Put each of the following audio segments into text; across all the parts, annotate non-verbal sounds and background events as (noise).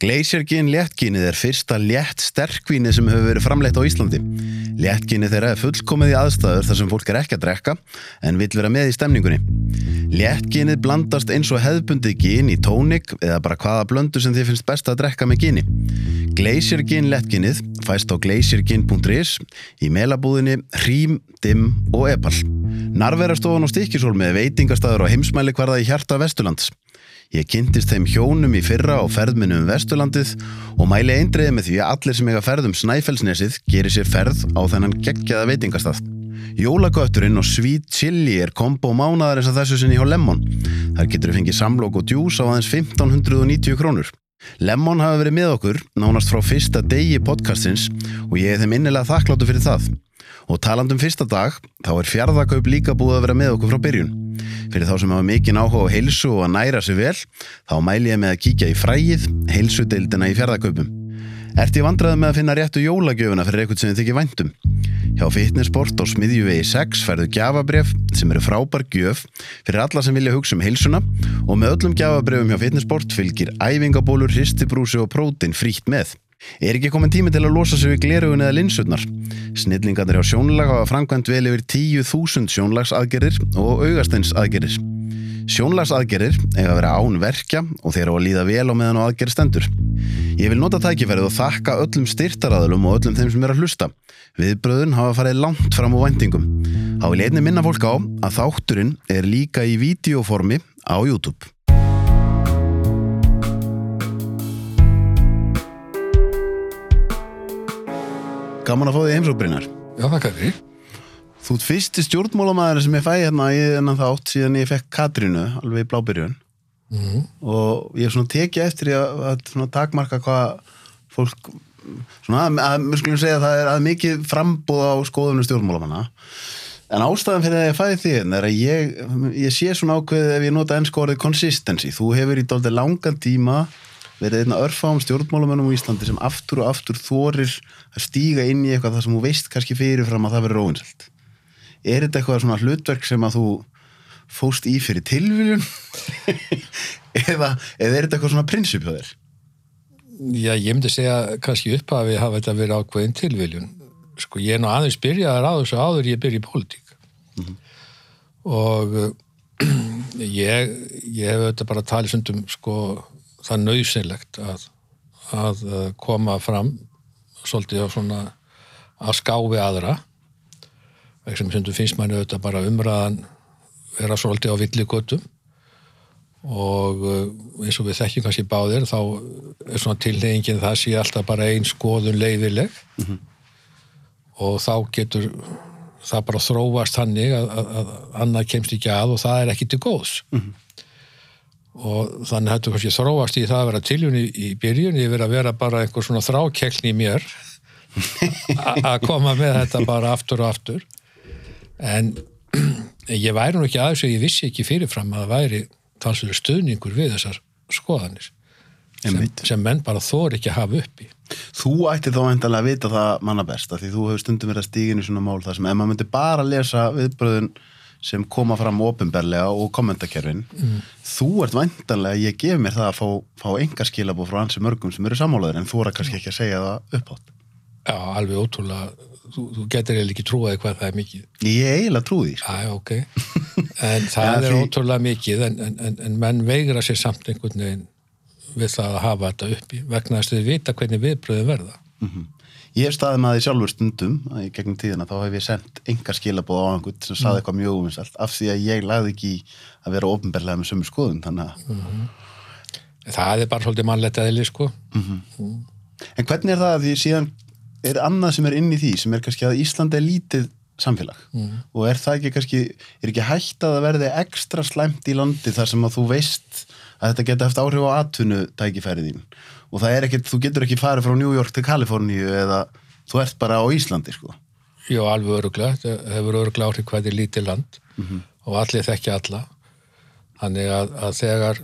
Gleisjargin léttginið er fyrsta létt sterkvínið sem hefur verið framleitt á Íslandi. Léttginið þeirra er fullkomið í aðstæður þar sem fólk er ekki að drekka en vill vera með í stemningunni. Léttginið blandast eins og hefðbundið gin í tónik eða bara hvaða blöndu sem þið finnst best að drekka með gini. Gleisjargin léttginið fæst á gleisjargin.is í melabúðinni Hrím, Dimm og Epal. Narverastofan og Stikisólmi er veitingastæður á heimsmæli hverða í hjarta Vesturlands. Ég kynntist þeim hjónum í fyrra á ferðminu um Vesturlandið og mæli eindriði með því að allir sem eiga ferð um Snæfellsnesið gerir sér ferð á þennan geggjaða veitingastað. Jólagöturinn og Sweet Chili er kombo mánaðarins að þessu sinni hjá Lemon. Þar getur við fengið samlokk og djús á aðeins 1590 krónur. Lemon hafi verið með okkur nánast frá fyrsta degi podcastins og ég er þeim innilega þakkláttu fyrir það. Og talandum fyrsta dag, þá er fjárðakaup líka búið að vera með okkur frá byrjun. Fyrir þá sem hafa mikinn áhuga á heilsu og að næra sig vel, þá mæli ég með að kíkja í frægið, heilsudeildina í fjárðakaupum. Ert ég vandraði með að finna réttu jólagjöfuna fyrir eitthvað sem þið þykir væntum? Hjá Fitnessport á Smiðjuvegi 6 færðu gjafabref sem eru frábær gjöf fyrir alla sem vilja hugsa um heilsuna og með öllum gjafabrefum hjá Fitnessport fylgir æfingabólur, hristibrúsi og prótin frítt með. Er ekki komin tími til að losa sig við glerugun eða linsutnar? Snillingarnir hjá sjónlag hafa framkvæmt vel yfir 10.000 sjónlagsaðgerir og augasteinsaðgerir. Sjónlagsaðgerir eiga að vera án verkja og þeir á að líða vel á meðan á aðgerið stendur. Ég vil nota tækifærið og þakka öllum styrtaraðlum og öllum þeim sem er að hlusta. Viðbröðun hafa farið langt fram á vendingum. Há vil einni minna fólk á að þátturinn er líka í videoformi á YouTube. Gaman að fá því heimsókbrinnar. Já, það kanni. Þú ert fyrsti stjórnmálamæður sem ég fæ hérna í þennan þátt síðan ég fekk Katrínu alveg í blábyrjun Mm. og ég hef svona tekið eftir í að, að svona takmarka hvað fólk svona að, mér skulum segja að það er að mikið frambúð á skoðunum stjórnmálamanna en ástæðan fyrir að ég fæði því hérna er að ég, ég sé svona ákveðið ef ég nota ennsku orðið consistency þú hefur í dálta langan tíma verið einna örfám stjórnmálamennum á Íslandi sem aftur og aftur þorir að stíga inn í eitthvað það sem þú veist kannski fyrirfram að það verður óvinnselt er þetta eitthvað svona hlutverk sem að þú fóst í fyrir tilviljun (laughs) eða, eða er þetta eitthvað svona prinsip hjá þér? Já, ég myndi segja kannski upp að við hafa þetta verið ákveðin tilviljun. Sko, ég er nú aðeins byrjaðar á þessu áður ég byrja í pólitík. Og uh, (clears throat) ég, ég hef þetta bara talið sundum sko það nöðsynlegt að, að uh, koma fram svolítið á svona að skáfi aðra. Vegna sem finnst manni auðvitað bara umræðan vera svolítið á villigötum. Og uh, eins og við þekkjum kannski báðir þá er svona tilnefingin það sé alltaf bara ein skoðun leiðileg og þá getur það bara þróast hannig að, að, að annað kemst ekki að og það er ekki til góðs og þannig hættu kannski þróast í það að vera tiljun í, í byrjun verið að vera bara einhver svona þrákeklni í mér (laughs) að koma með þetta bara aftur og aftur. En (clears throat) ég væri nú ekki aðeins og ég vissi ekki fyrirfram að það væri talsverður stuðningur við þessar skoðanir sem, sem menn bara þóri ekki að hafa uppi Þú ætti þá endalega að vita það manna best af því þú hefur stundum verið að stíga inn í svona mál þar sem ef maður myndi bara lesa viðbröðun sem koma fram ofinberlega og kommentakerfin. Þú ert væntanlega, ég gef mér það að fá, fá enga skilabóð frá ansi mörgum sem eru sammálaður en þú er kannski ekki að segja það uppátt Já, alveg ótrúlega. Þú, þú getur eiginlega ekki trúaði hvað það er mikið. Ég eiginlega trúi því sko. Já, ok. (laughs) En það er því- ótrúlega mikið en, en, en, en menn veigra sér samt einhvern veginn við það að hafa þetta uppi vegna þess að þið vita hvernig viðbröðin verða Ég hef staðið með því sjálfur stundum í gegnum tíðina þá hef ég sendt enga skilabóð á einhvern sem saði eitthvað mjög uminsalt af því að ég lagði ekki að vera ofinberlega með sömu skoðun þannig að það er bara svolítið mannlegt eðli sko. En hvernig er það að því síðan er annað sem er inn í því sem er kannski að Ísland er lítið samfélag? Og er það ekki kannski, er ekki hægt að það verði ekstra slæmt í landi þar sem að þú veist að þetta geta haft áhrif á atvinnu tækifærið þín og það er ekkert, þú getur ekki farið frá New York til Kaliforníu eða þú ert bara á Íslandi sko. Jó, alveg öruglega, þetta hefur öruglega áhrif hvað er lítið land og allir þekkja alla. Þannig að, að þegar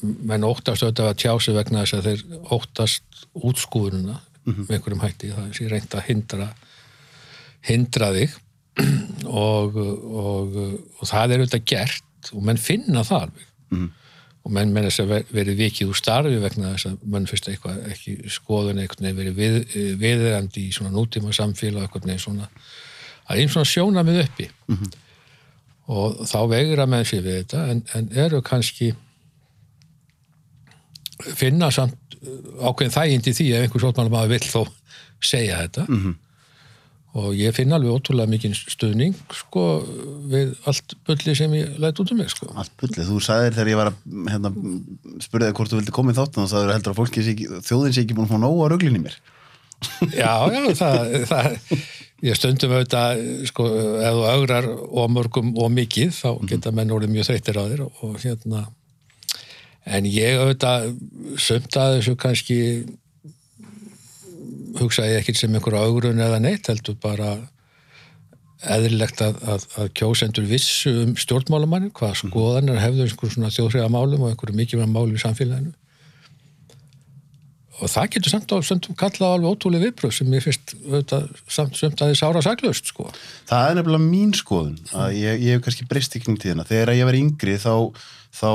menn óttast auðvitað að tjá sig vegna þess að þeir óttast útskúðununa með einhverjum hætti, það er sér reynd að hindra hindra þig. (clears throat) Og, og, og það er auðvitað gert og menn finna það alveg. Og og menn menn þess að ver- verið vikið úr starfi vegna þess að mann fyrst eitthvað ekki skoðun eitthvað verið við, viðrandi í svona nútíma samfélag eitthvað neginn svona að einn svona sjóna með uppi og þá vegra menn sér við þetta en, en eru kannski finna samt uh, ákveðin þægindi því ef einhver sótmálum að vill þó segja þetta. -hmm. Og ég finn alveg ótrúlega mikinn stuðning sko við allt bulli sem ég læt út um mig sko. Allt bullið, þú sagðir þegar ég var að hérna, spurði þig hvort þú vildi koma í þáttan og sagður heldur að fólki sé ekki, þjóðin sé ekki búin að fá nóg á ruglinni mér. Já, já, það, það ég stundum auðvitað, sko, ef þú augrar og mörgum og mikið, þá geta menn orðið mjög þreyttir á þér og, og hérna en ég auðvitað sumt að þessu kannski hugsaði ekkit sem einhverja augrun eða neitt, heldur bara eðlilegt að, að, að kjósendur vissu um stjórnmálamannin, hvað skoðanir hefðu einhver svona þjóðhriða málum og einhverju mikilvæg málum í samfélaginu. Og það getur samt á stundum kallað alveg ótrúlega viðbröð sem ég fyrst auðvitað, samt sumt að þið sára saklaust sko. Það er nefnilega mín skoðun að ég, ég hef kannski breyst kring tíðina þegar ég var yngri þá, þá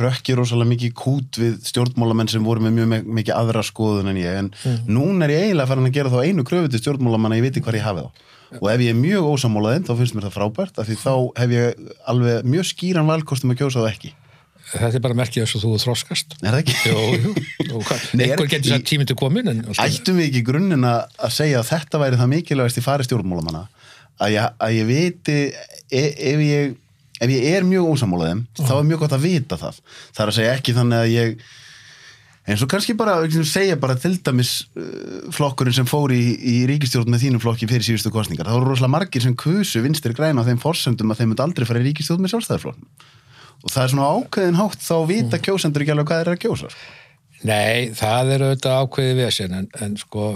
rökki rosalega mikið kút við stjórnmálamenn sem voru með mjög mikið aðra skoðun en ég en núna er ég eiginlega farin að gera þá einu kröfu til stjórnmálamann að ég viti hvað ég hafi þá. Og ef ég er mjög ósamálaðinn þá finnst mér það frábært af því þá hef ég alveg mjög skýran valkostum að kjósa þá ekki. Þetta er bara merkið þess að þú þroskast. Er það ekki? Jú, jú, er einhver getur satt tíminn til komin en Ættum við ekki að að segja að þetta væri það mikilvægast í fari stjórnmálamanna? Að ég, að ég viti e, ef ég, ef ég er mjög ósamálaðum þá er mjög gott að vita það. Það er að segja ekki þannig að ég eins og kannski bara segja bara til dæmis uh, flokkurinn sem fór í, í ríkistjórn með þínum flokki fyrir síðustu kostningar það voru rosalega margir sem kusu vinstri græna þeim forsendum að þeim myndi aldrei fara í ríkistjórn með sjálfstæðarflokknum og það er svona ákveðin hátt þá vita kjósendur ekki alveg hvað eru að kjósa Nei, það er auðvitað ákveðið vesen en, en sko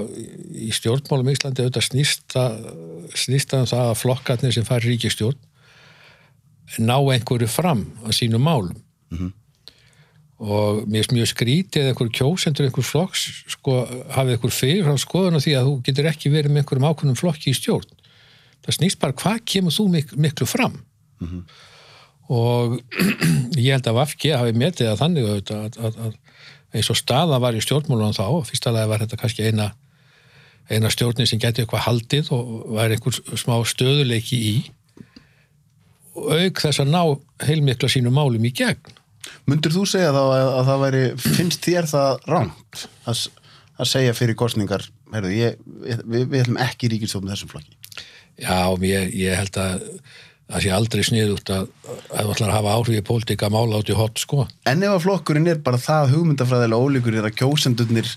í stjórnmálum Íslandi auðvitað snýsta snýsta um það að flokkarnir sem fær ríkistjórn ná einhverju fram að sínum málum. Og mér er mjög skrítið eða einhver kjósendur einhver flokks sko hafið einhver fyrirfram skoðun á því að þú getur ekki verið með einhverjum ákveðnum flokki í stjórn. Það snýst bara hvað kemur þú mik miklu fram? Og (clears throat) ég held að Vafki hafi metið að þannig auðvitað að, að, að eins og staða var í stjórnmálunum þá fyrsta lagi var þetta kannski eina eina stjórnin sem geti eitthvað haldið og var einhver smá stöðuleiki í. og auk þess að ná heilmikla sínum málum í gegn Mundur þú segja þá að, að það væri, finnst þér það rámt að, að segja fyrir kostningar, heyrðu, ég, við, við ætlum ekki ríkistofn með þessum flokki. Já, ég, ég held að það sé aldrei sniðugt að að þú ætlar að hafa áhrif í pólitíka að mála át í hot sko. En ef að flokkurinn er bara það hugmyndafræðilega ólíkur er að kjósendurnir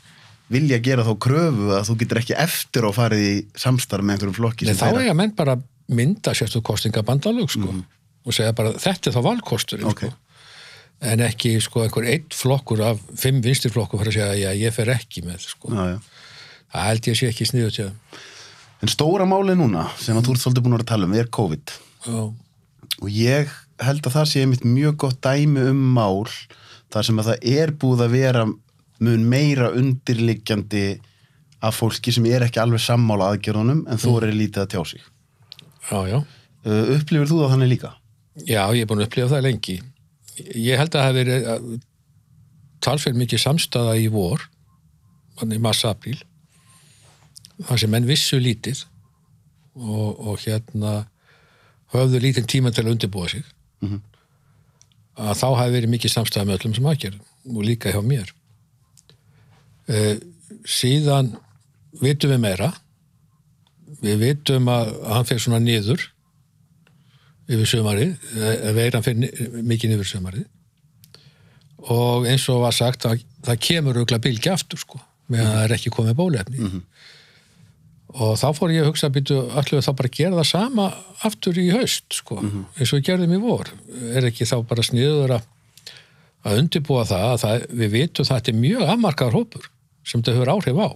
vilja gera þá kröfu að þú getur ekki eftir og farið í samstarf með einhverjum flokki sem þá þeirra- eiga menn bara mynda sérstu kostingabandalög sko. og segja bara þetta er þá valkostur Ok. sko. en ekki sko einhver einn flokkur af fimm vinstirflokkur fyrir að segja já ég fer ekki með sko. Já, já. það held ég sé ekki sniðut já. En stóra málið núna sem að þú ert svolítið búin að að tala um er COVID Já. og ég held að það sé einmitt mjög gott dæmi um mál þar sem að það er búið að vera mun meira undirliggjandi af fólki sem er ekki alveg sammála aðgerðunum en þú er lítið að tjá sig. Já, já Uh, upplifir þú það þannig líka? Já, ég er búin að upplifa það lengi. Ég held að það hefði verið talsverð mikið samstaða í vor, þannig í massa-apríl, þar sem menn vissu lítið og, og hérna höfðu lítinn tíma til að undirbúa sig. Að þá hafi verið mikið samstaða með öllum sem aðgerðum og líka hjá mér. Uh, síðan vitum við meira. Við vitum að hann fer svona niður yfir sömarið, eh, veiran fyrir mikið yfir sömarið og eins og var sagt að það kemur aukla bylgi aftur sko meðan það er ekki komið bólefni og þá fór ég að hugsa að býtu allir þá bara gera það sama aftur í haust sko, eins og við gerðum í vor. Er ekki þá bara sniður að að undirbúa það að það, við vitum það er mjög afmarkaður hópur sem þetta hefur áhrif á.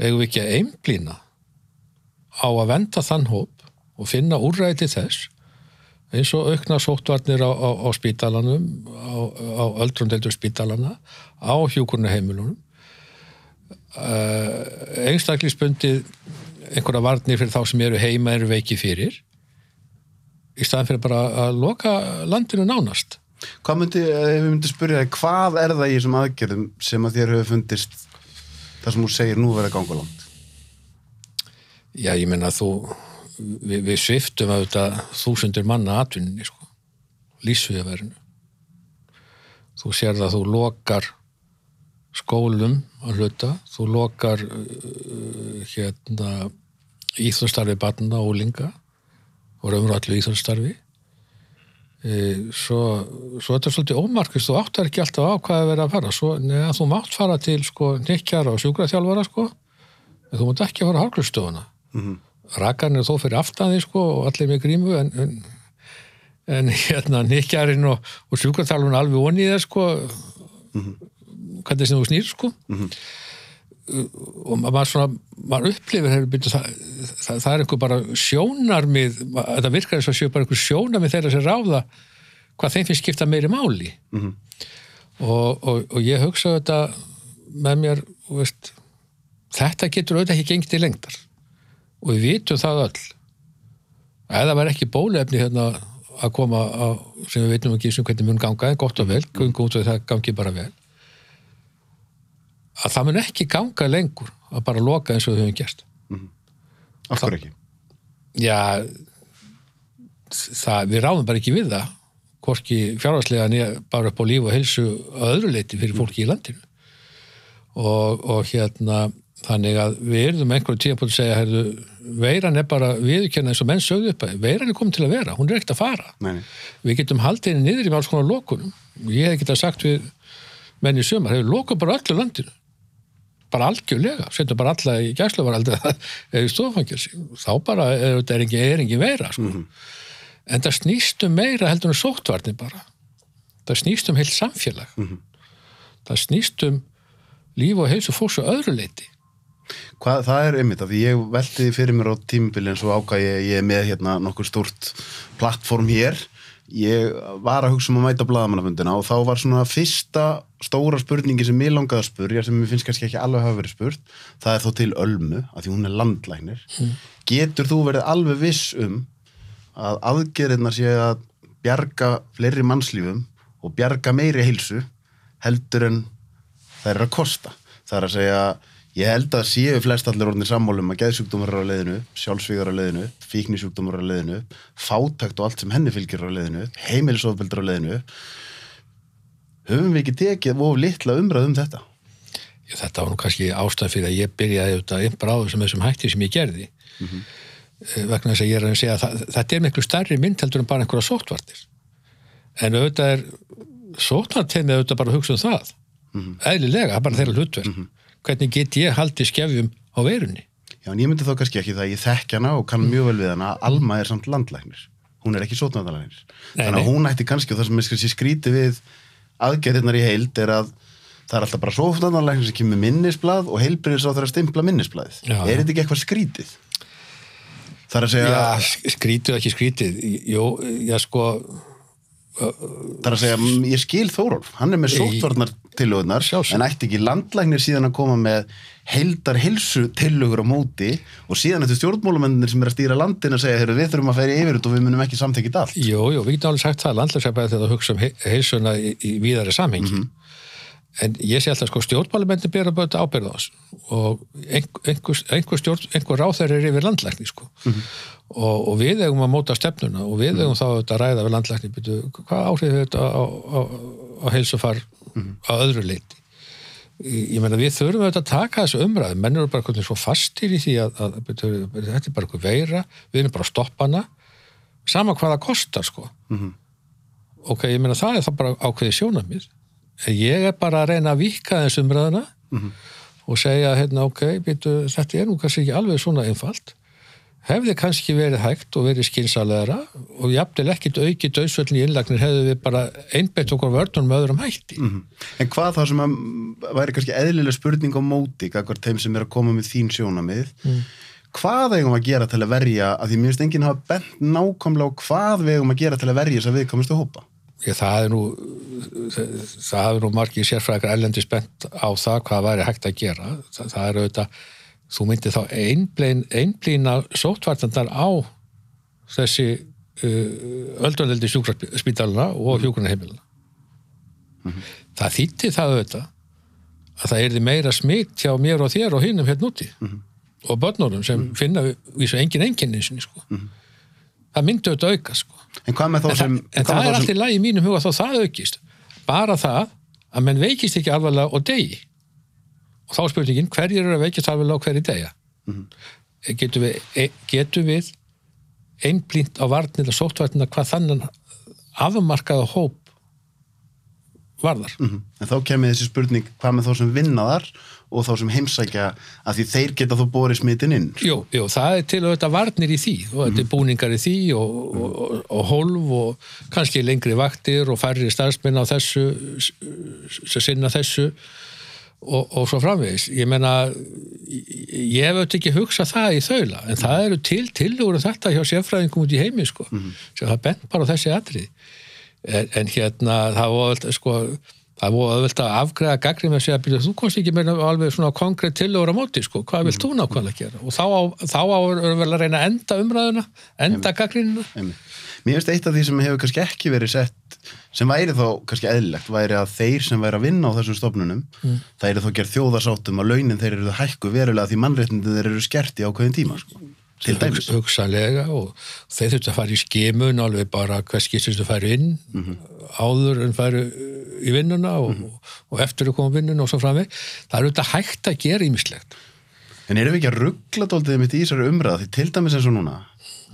Eigum við ekki að einblýna á að venda þann hóp og finna úrræði þess eins og aukna sóttvarnir á, á, á spítalanum á, öldrundeldur spítalana á hjúkurnaheimilunum uh, einstaklisbundið einhverja varnir fyrir þá sem eru heima eru veiki fyrir í staðan fyrir bara að loka landinu nánast Hvað myndi, ef við myndum spyrja þig, hvað er það í þessum aðgerðum sem að þér hefur fundist það sem þú segir nú verið ganga langt? Já, ég menna þú, við, við sviftum auðvitað þúsundir manna atvinninni, sko, lísviðaverinu. Þú sér það að þú lokar skólum að hluta, þú lokar uh, hérna íþjóðstarfi barna og úlinga og raunur allir íþjóðstarfi. E, svo, svo þetta er svolítið ómarkist, þú áttar ekki alltaf á hvað að vera að fara, svo neða þú mátt fara til sko nekkjara og sjúkraþjálfara sko, en þú mátt ekki fara á harklustofuna mm -hmm. rakarinn er þó fyrir aftaði sko og allir með grímu en, en, en (laughs) hérna nikkjarinn og, og sjúkraþjálfun alveg í það sko mm -hmm. hvernig sem þú snýr sko mm -hmm. og maður svona maður upplifir hefur byrjuð það, það, það er einhver bara sjónarmið þetta virkar eins og séu bara einhver sjónarmið þeirra sem ráða hvað þeim finnst skipta meiri máli og, og, og ég hugsa þetta með mér veist, þetta getur auðvitað ekki gengið í lengdar og við vitum það öll. Það var ekki bólefni hérna að koma á, sem við veitum ekki sem hvernig mun ganga en gott og vel, út og það gangi bara vel. Að það mun ekki ganga lengur að bara loka eins og við höfum gert. Af hverju ekki? Já það, við ráðum bara ekki við það hvorki fjárhagslega bara upp á líf og helsu að öðru leiti fyrir fólki í landinu. Og, og hérna þannig að við erum einhverju tíma búin að segja herðu, veiran er bara viðkjörna eins og menn sögðu upp að veiran er komin til að vera, hún er ekkert að fara. Nei, nei. við getum haldið henni niður í alls konar lokunum. Og ég hef getað sagt við menn í sömar, hefur lokað bara öllu landinu? Bara algjörlega, setjum bara alla í gæsluvaraldi (laughs) eða í stofangilsi þá bara er þetta engin, er engin veira sko. en það snýst um meira heldur en sóttvarnir bara. Það snýst um heilt samfélag. Það snýst um líf og heilsu fólks og öðru leiti Hvað, það er einmitt af því ég velti því fyrir mér á tímubili eins og ákvað ég, ég er með hérna nokkur stort plattform hér. Ég var að hugsa um að mæta blaðamannafundina og þá var svona fyrsta stóra spurningi sem ég langaði að spurja sem mér finnst kannski ekki alveg hafa verið spurt það er þó til Ölmu, af því hún er landlæknir. Getur þú verið alveg viss um að aðgerðirna sé að bjarga fleiri mannslífum og bjarga meiri heilsu heldur en það er að kosta? Það er að segja Ég held að séu flest allir orðinir sammálum að geðsjúkdómar eru á leiðinu, sjálfsvígar á leiðinu, fíknisjúkdómar á leiðinu, fátækt og allt sem henni fylgir á leiðinu, heimilisofbildur á leiðinu. Höfum við ekki tekið of litla umræð um þetta? Ég, þetta var nú kannski ástæð fyrir að ég byrjaði auðvitað einbra á þessum þessum hætti sem ég gerði. Mm vegna þess að ég er að segja að það, þetta er miklu stærri mynd heldur en bara einhverja sóttvartir en auðvitað er sóttvartið auðvitað bara að hugsa um það. Eðlilega, það er bara þeirra hlutverk hvernig get ég haldið skefjum á verunni Já, en ég myndi þá kannski ekki það að ég þekk hana og kann mjög vel við hana að Alma er samt landlæknir. Hún er ekki sótnæðalæknir. Nei, Þannig að hún ætti kannski, og það sem kannski skríti við aðgerðirnar í heild er að það er alltaf bara sótnæðalæknir sem kemur með minnisblað og heilbriðis á þeirra stimpla minnisblaðið. Já. Er þetta ekki eitthvað skrítið? Það er að segja, Já, skrítið ekki skrítið Jó, já sko það er að segja, mm, ég skil Þórólf, hann er með sóttvarnar tillögurnar, Sjálfsögðu. en ætti ekki landlæknir síðan að koma með heildar hilsu tillögur á móti og síðan þetta stjórnmálumennir sem er að stýra landin að segja, heyrðu, við þurfum að færi yfir þetta og við munum ekki samþekið allt. Jú, jú, við getum alveg sagt það landlægsefæði þegar það hugsa um he- heilsuna í, í víðari samhengi en ég sé alltaf sko stjórnmálumenni bera bara þetta ábyrða á þessu. Og einhver, einhver, stjórn, einhver ráþær er yfir landlækni sko. Og, og við eigum að móta stefnuna og við eigum þá auðvitað að ræða við landlækni. Byrju, hvað áhrif þetta á, á, á heilsufar á öðru leiti ég meina við þurfum auðvitað að taka þessu umræðu. Menn eru bara hvernig svo fastir í því að, að, að þetta er bara eitthvað veira. Við erum bara að stoppa hana. Sama hvað það kostar sko. Ok, ég meina það er það bara ákveði sjónamið ég er bara að reyna að vika þessu umræðuna og segja hérna ok, býtu, þetta er nú kannski ekki alveg svona einfalt. Hefði kannski verið hægt og verið skynsalegara og jafnvel ekkit auki döðsvöldin í innlagnir hefði við bara einbeitt okkur vörnum með öðrum hætti. En hvað það sem að væri kannski eðlileg spurning á móti, kakvar þeim sem er að koma með þín sjónamið, hvað eigum að gera til að verja, að því mér finnst enginn hafa bent nákvæmlega á hvað við eigum að gera til að verja þess að við komumst að hópa. Ég, það er nú nú margir sérfræðikar erlendi spennt á það hvað væri hægt að gera. Það, það er auðvitað þú myndir þá einblín, einblína sóttvartandar á þessi uh, ölduneldi sjúkraspítaluna og hjúgrunarheimilina það þýtti það auðvitað að það erði meira smitt hjá mér og þér og hinnum hérna úti og börnurum sem finna vísu engin enginni sinni sko. Það myndi auðvitað auka sko. En þá en, sem... en það er þá allt í lagi í mínum huga þá það aukist bara það að menn veikist ekki alvarlega og degi og þá spurningin hverjir eru að veikist alvarlega og hverjir deyja Mhm. getum við, e, getum við einblínt á varnir og sóttvarnir hvað þannig afmarkaða hóp varðar Mhm. En þá kemur þessi spurning hvað með þá sem vinna þar og þá sem heimsækja að því þeir geta þó borið smitin inn. Jú, jú, það er til auðvitað varnir í því og þetta er búningar í því og, og, og, og hólf og kannski lengri vaktir og færri starfsmenn á þessu sem sinna þessu og, og svo framvegis. Ég meina ég hef auðvitað ekki hugsað það í þaula en það eru til tillögur um þetta hjá sérfræðingum út í heimi sko sem það bent bara á þessi atrið en, en hérna það var öll, sko það voru auðvitað að afgreða gagnrið með að segja byrja, þú komst ekki með alveg svona konkrétt tillögur á móti, sko, hvað vilt þú nákvæmlega gera? Og þá á, þá á erum við að reyna að enda umræðuna, enda Einmitt. Mér finnst eitt af því sem hefur kannski ekki verið sett sem væri þá kannski eðlilegt væri að þeir sem væri að vinna á þessum stofnunum það eru þá gerð þjóðarsáttum að launin þeir eru hækku verulega því mannréttindi þeir eru skert í ákveðin tíma sko. Til dæmis. Hugs- hugsanlega og þeir þurftu að fara í skimun alveg bara hvers skiptist þú færi inn áður en færi í vinnuna og, og eftir að koma vinnuna og svo framveg það er auðvitað hægt að gera ímislegt En erum við ekki að ruggla dóltið mitt í þessari umræða því til dæmis eins og núna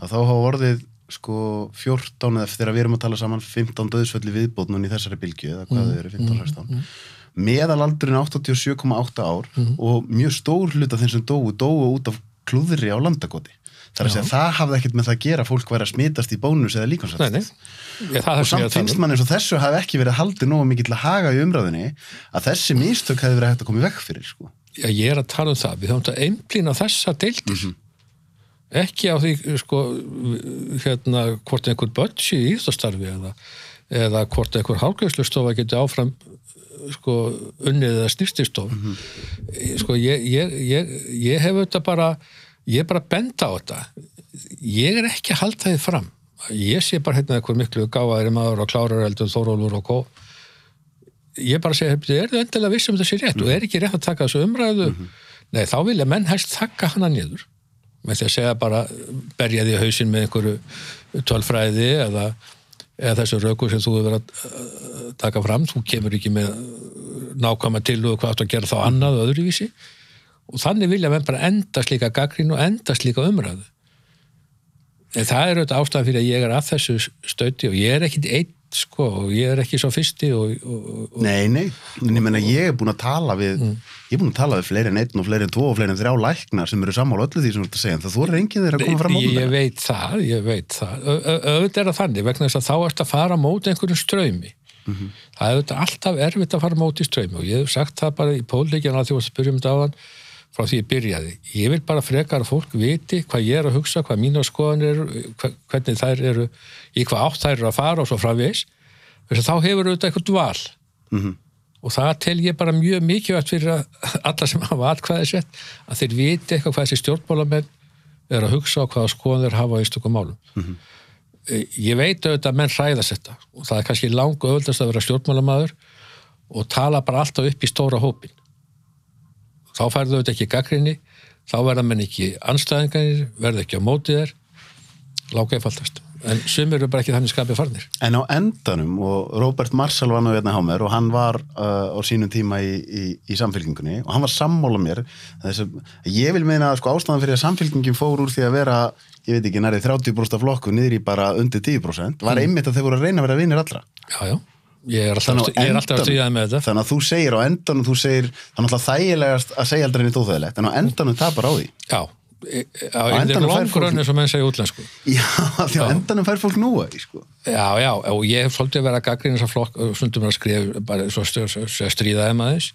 að þá hafa orðið sko 14 eða þegar við erum að tala saman 15 döðsfölli viðbót núna í þessari bylgju eða hvað þau eru 15-16 meðalaldurinn 87,8 ár og mjög stór hluta þeim sem dóu dóu út af klúðri á landagoti þar að segja það hafði ekkert með það að gera fólk væri að smitast í bónus eða Nei, líkonsvægt nei, Ég, það er og samt tala finnst um. mann eins og þessu hafi ekki verið haldið nógu mikið til að haga í umræðinni að þessi mistök hefði verið hægt að koma í vekk fyrir sko. Já, ég er að tala um það, við þáum að einblýna þessa deildir ekki á því sko, hérna, hvort einhver börn sé í íþastarfi eða, eða hvort einhver hálgæðslustofa geti áfram sko, unnið eða snýstistof sko, ég, ég, ég, ég hef þetta bara ég er bara benda á þetta. Ég er ekki að halda þið fram. Ég sé bara hérna einhver miklu gáðari maður og klárar eldur Þórólfur og kó ég bara segja, er þið endilega viss um þessi rétt? Og er ekki rétt að taka þessu umræðu. Nei, þá vilja menn hægt þakka hana niður. Með því að segja bara berja því í hausinn með einhverju tölfræði eða, eða þessu rauku sem þú hefur verið að taka fram þú kemur ekki með nákvæma til og hvað þú að gera þá annað og öðruvísi. Og þannig vilja menn bara enda slíka gaggrín og enda slíka umræðu. En það er auðvitað ástæðan fyrir að ég er að þessu stauti og ég er ekki einn sko og ég er ekki svo fyrsti og, og, og Nei, nei, en ég menna ég er búin að tala við ég er búin að tala við fleiri en einn og fleiri en tvo og fleiri en þrjá læknar sem eru sammála öllu því sem þú ert að segja það þú er enginn þeirra að koma fram á ég, ég veit það, ég veit það. Auðvitað er það þannig vegna þess að þá ert að fara móti einhverjum ströymi það er auðvitað alltaf erfitt að fara móti ströymi og ég hef sagt það bara í pólitíkjana að því að spyrjum þetta áðan frá því ég byrjaði. Ég vil bara frekar að fólk viti hvað ég er að hugsa, hvað mínu skoðanir eru, hvernig þær eru í hvað átt þær eru að fara og svo að þá hefur auðvitað eitthvað val Mhm. og það tel ég bara mjög mikilvægt fyrir að (laughs) alla sem hafa atkvæði sett að þeir viti eitthvað hvað þessi stjórnmálamenn er að hugsa og hvaða skoðan þeir hafa á einstökum málum. Eh, Ég veit auðvitað að menn hræðast þetta og það er kannski langu auðvitaðst að vera stjórnmálamaður og tala bara alltaf upp í stóra hópin. Þá færðu auðvitað ekki gaggrinni, þá verða menn ekki anstæðingarnir, verða ekki á mótið þér, lága einfaldast. En sumir eru bara ekki þannig skapið farnir. En á endanum, og Robert Marshall var nú hérna hjá mér og hann var uh, á sínum tíma í, í, í samfélkingunni og hann var sammála mér þess að ég vil meina að sko ástæðan fyrir að samfélkingin fór úr því að vera ég veit ekki, nærið 30% af flokku niður í bara undir 10% var einmitt að þeir voru að reyna að vera vinnir allra Já, já. Ég er alltaf, Þannig er alltaf að endanum- stríða með þetta. þannig að þú segir á endanum þú segir, það er þægilegast að segja aldrei neitt óþægilegt, en á endanum tapar á því Já. e- e- Á endanum fær fólk- önni sem menn segja útlensku. já, því á endanum fær fólk núa sko. Já, já, og ég hef svolítið verið að gaggrina þess að flokk, stundum að skrifa bara svo stjórn, svo stríða þeim aðeins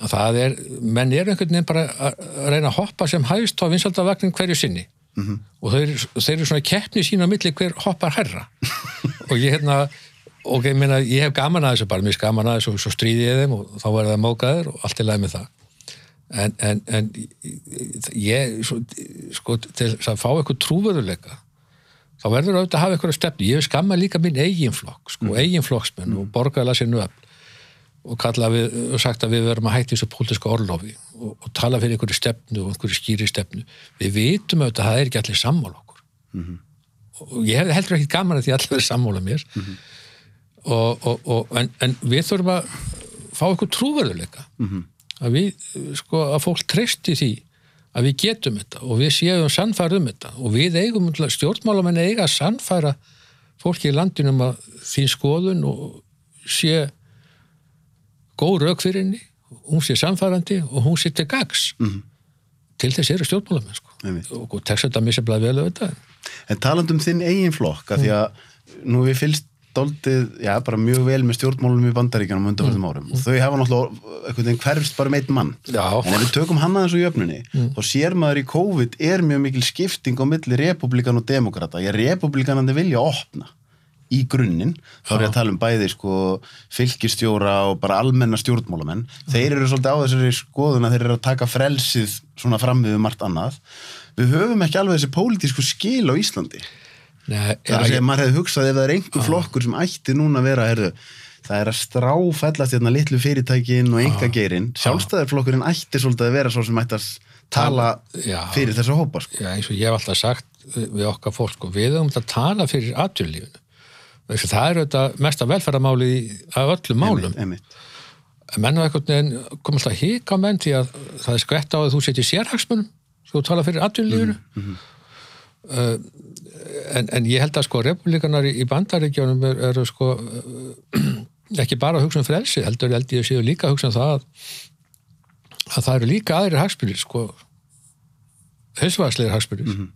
að það er, menn er einhvern veginn bara að að reyna að hoppa sem hægst á vinsaldavagnin hverju sinni og þeir, þeir eru svona keppni sín á milli hver hoppar herra (laughs) og ég hérna og ég meina, ég hef gaman að þessu bara, mér er gaman að þessu og svo stríði ég þeim og þá verða það mókaður og allt er læg með það en, en, en ég svo, sko, til að fá eitthvað trúverðuleika þá verður auðvitað að hafa eitthvað stefni. Ég hef skammað líka minn eigin flokk, sko, Mm. eigin flokksmenn og borgaðla sér nú öll og við, sagt að við verum að hætti þessu pólitíska orlofi og, og tala fyrir einhverju stefnu og einhverju skýri stefnu. Við vitum auðvitað að það er ekki allir sammála okkur. Mhm. Og ég hefði heldur ekki gaman að því allir verið sammála mér. Og, og, og, en, en við þurfum að fá eitthvað trúverðuleika. Að við, sko, að fólk treysti því að við getum þetta og við séum sannfæra um þetta og við eigum, stjórnmálamenn eiga að sannfæra fólki í landinu um að þín skoðun og sé góð rauk fyrir henni, hún sé sannfærandi og hún sé til gags. Mhm. Til þess eru stjórnmálamenn, sko. Og, og þetta misjaflega vel auðvitað. En talandum þinn eigin flokk, að því að nú við fylgst daldið, já, bara mjög vel með stjórnmálum í bandaríkjanum undanfjörðum árum. Og þau hafa náttúrulega einhvern veginn hverfst bara með einn mann. Já. En ef við tökum hann aðeins úr jöfnunni, þá sér maður í COVID er mjög mikil skipting á milli republikan og demokrata. Já, republikanandi vilja opna í grunninn, þá er ég að tala um bæði sko fylgistjóra og bara almenna stjórnmálamenn, þeir eru svolítið á þessari skoðun að þeir eru að taka frelsið svona fram við margt annað. Við höfum ekki alveg þessi pólitísku skil á Íslandi Nei, það er að segja, maður hefði hugsað ef það er einhver flokkur sem ætti núna að vera herðu, það er að stráfællast hérna litlu fyrirtækin og enga geirinn sjálfstæðarflokkurinn ætti svolítið að vera svo sem ætti að tala Já. fyrir þessa hópa sko. já, eins og ég hef alltaf sagt við okkar fólk og við höfum að tala fyrir. Þessi, það er auðvitað mesta velferðamáli af öllum málum. Einmitt. En menn og einhvern veginn kom alltaf hík á menn því að það er skvett á að þú setjir sérhagsmunum þú tala fyrir atvinnlífinu. Uh, en, en ég held að sko republikanar í, bandaríkjónum eru, eru sko uh, (clears throat) ekki bara að hugsa um frelsi, heldur held ég séu líka að hugsa um það að, að það eru líka aðrir hagspyrir sko. Heilsuvarsleir hagspyrir mm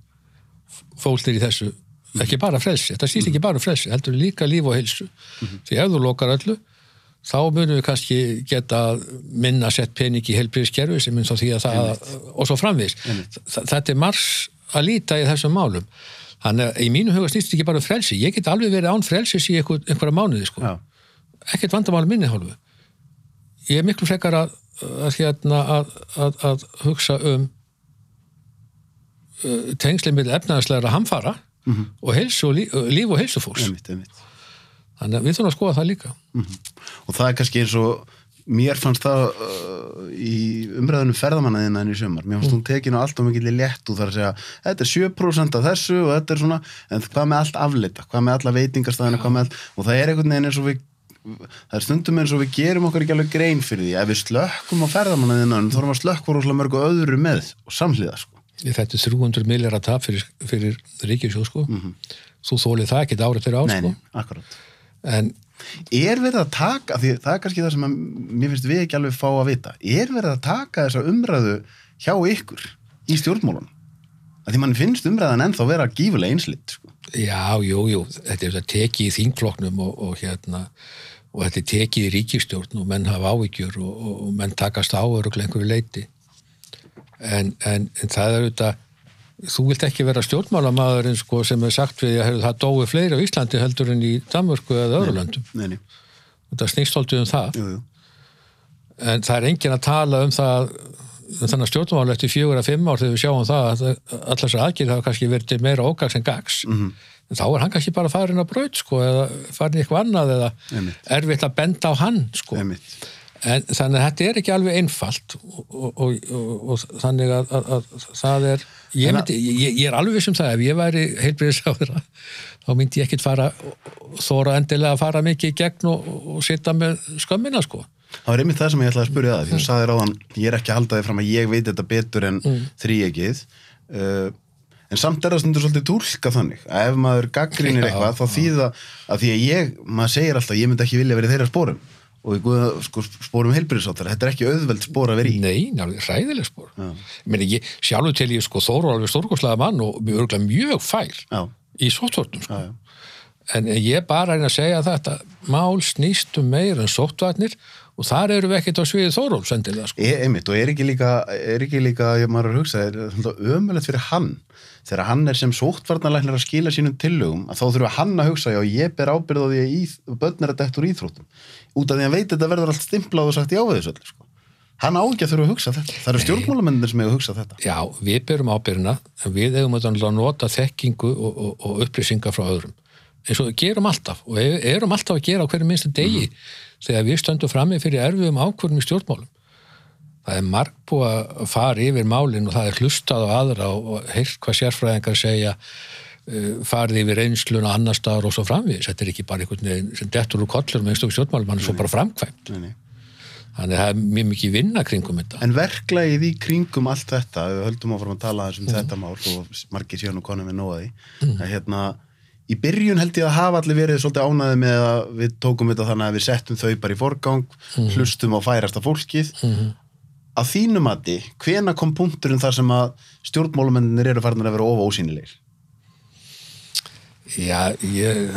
fólktir í þessu. Ekki bara frelsi, þetta stýst ekki bara um frelsi heldur líka líf og heilsu. Því ef þú lokar öllu þá munum við kannski geta minna sett pening í heilbríðiskerfi sem minnst á því að það og svo framvís þetta er mars að líta í þessum málum. Þannig að í mínu huga snýst ekki bara um frelsi. Ég get alveg verið án frelsis í einhver, einhverja mánuði sko. Já. ekkert vandamál minni hálfu. Ég er miklu frekar að, að, hérna, að, að, að hugsa um uh, tengslið með efnaðarslegra hamfara og, heilsu, og líf, líf og einmitt. þannig að við þurfum að skoða það líka. Og það er kannski eins og mér fannst það uh, í umræðunum ferðamannaðina enn í sömar mér fannst hún tekin á allt og mikið létt og það er að segja þetta er 7% af þessu og þetta er svona en hvað með allt aflita, hvað með alla veitingastæðina hvað með allt, og það er einhvern veginn eins og við það er stundum eins og við gerum okkur ekki alveg grein fyrir því, ef við slökkum á ferðamannaðina þá erum við að slökka rosalega mörgu öðru með og samhliða sko. Þetta er 300 miljard að tap fyrir, fyrir ríkisjóð sko. þú þólið Er verið að taka, því það er kannski það sem að mér finnst við ekki alveg fá að vita, er verið að taka þessa umræðu hjá ykkur í stjórnmálunum? Að því mann finnst umræðan ennþá vera gífulega einslitt, sko. Já, jú, jú, þetta er þetta tekið í þingfloknum og, og hérna og þetta er tekið í ríkistjórn og menn hafa og, og, og menn takast á öruglega einhverju leiti en, en, en það er auðvitað þú vilt ekki vera stjórnmálamaður sko, sem er sagt við að það dói fleiri á Íslandi heldur en í Danmörku eða öðru löndum. Nei, nei, Þetta snýst alltaf um það jú, jú. en það er engin að tala um það um þannig stjórnmál eftir fjögur að fimm ár þegar við sjáum það að allar þessar aðgjörð hafa kannski verið meira ógags en gags Mhm. en þá er hann kannski bara farin að braut sko, eða farin eitthvað annað eða erfitt að benda á hann sko. Einmitt. En þannig að þetta er ekki alveg einfalt og, og, og, og, og þannig að, að, að það er ég, myndi, ég, ég er alveg viss um það ef ég væri heilbriðisáður þá myndi ég ekkit fara þóra endilega að fara mikið í gegn og, og sitja með skömmina sko. Það var einmitt það sem ég ætlaði að spyrja það, því þú sagði ráðan, ég er ekki að halda þig fram að ég veit þetta betur en mm. þríegið, uh, en samt er það stundur svolítið túlka þannig, að ef maður gaggrínir eitthvað, þá þýða að því að ég, maður segir alltaf, ég myndi ekki vilja verið þeirra spórum, og í guða sko, spórum heilbyrðisáttar, þetta er ekki auðveld spór að vera í. Nei, nálega ræðileg spór. Já. Ég meina, ég sjálfur til ég sko Þóru alveg stórkostlega mann og mjög, mjög fær Já, í sóttvörnum sko. En ég bara reyna að segja þetta mál snýst um meir en sóttvarnir og þar eru við ekkert á sviðið Þóról sendilega sko. E, einmitt, og er ekki líka, er ekki líka, ég maður er að hugsa, er ömulegt fyrir hann, þegar hann er sem sóttvarnalæknir að skila sínum tillögum, að þá þurfa hann að hugsa, já, ég ber ábyrð út af því að hann veit að þetta verður allt stimplað og sagt já við þessu öllu, sko. Hann á ekki að þurfa að hugsa þetta. Það eru stjórnmálamennir sem hefur hugsað þetta. Já, við berum ábyrjuna en við eigum auðvitað að nota þekkingu og, og, og upplýsingar frá öðrum eins og við gerum alltaf og erum alltaf að gera á hverju minnstu degi þegar við stöndum frammi fyrir erfiðum ákvörnum í stjórnmálum það er marg búið að fara yfir málin og það er hlustað á aðra og heyrt hvað sérfræðingar segja farið yfir reynsluna annar staðar og svo framvið þetta er ekki bara einhvern veginn sem dettur úr kollur með einstaklega stjórnmálum, hann er svo bara framkvæmt Nei, nei. þannig að það er mjög mikið vinna kringum þetta. En verklagið í kringum allt þetta, við höldum áfram að tala um þetta mál og margir síðan og konum við nóða því, að hérna, í byrjun held ég að hafa allir verið svolítið ánæði með að við tókum þetta þannig að við settum þau bara í forgang, hlustum á færasta fólkið. Að þínum að hvena kom punkturinn þar sem að stjórnmálumennir eru farin að vera ofa ósýnilegir? Já, ég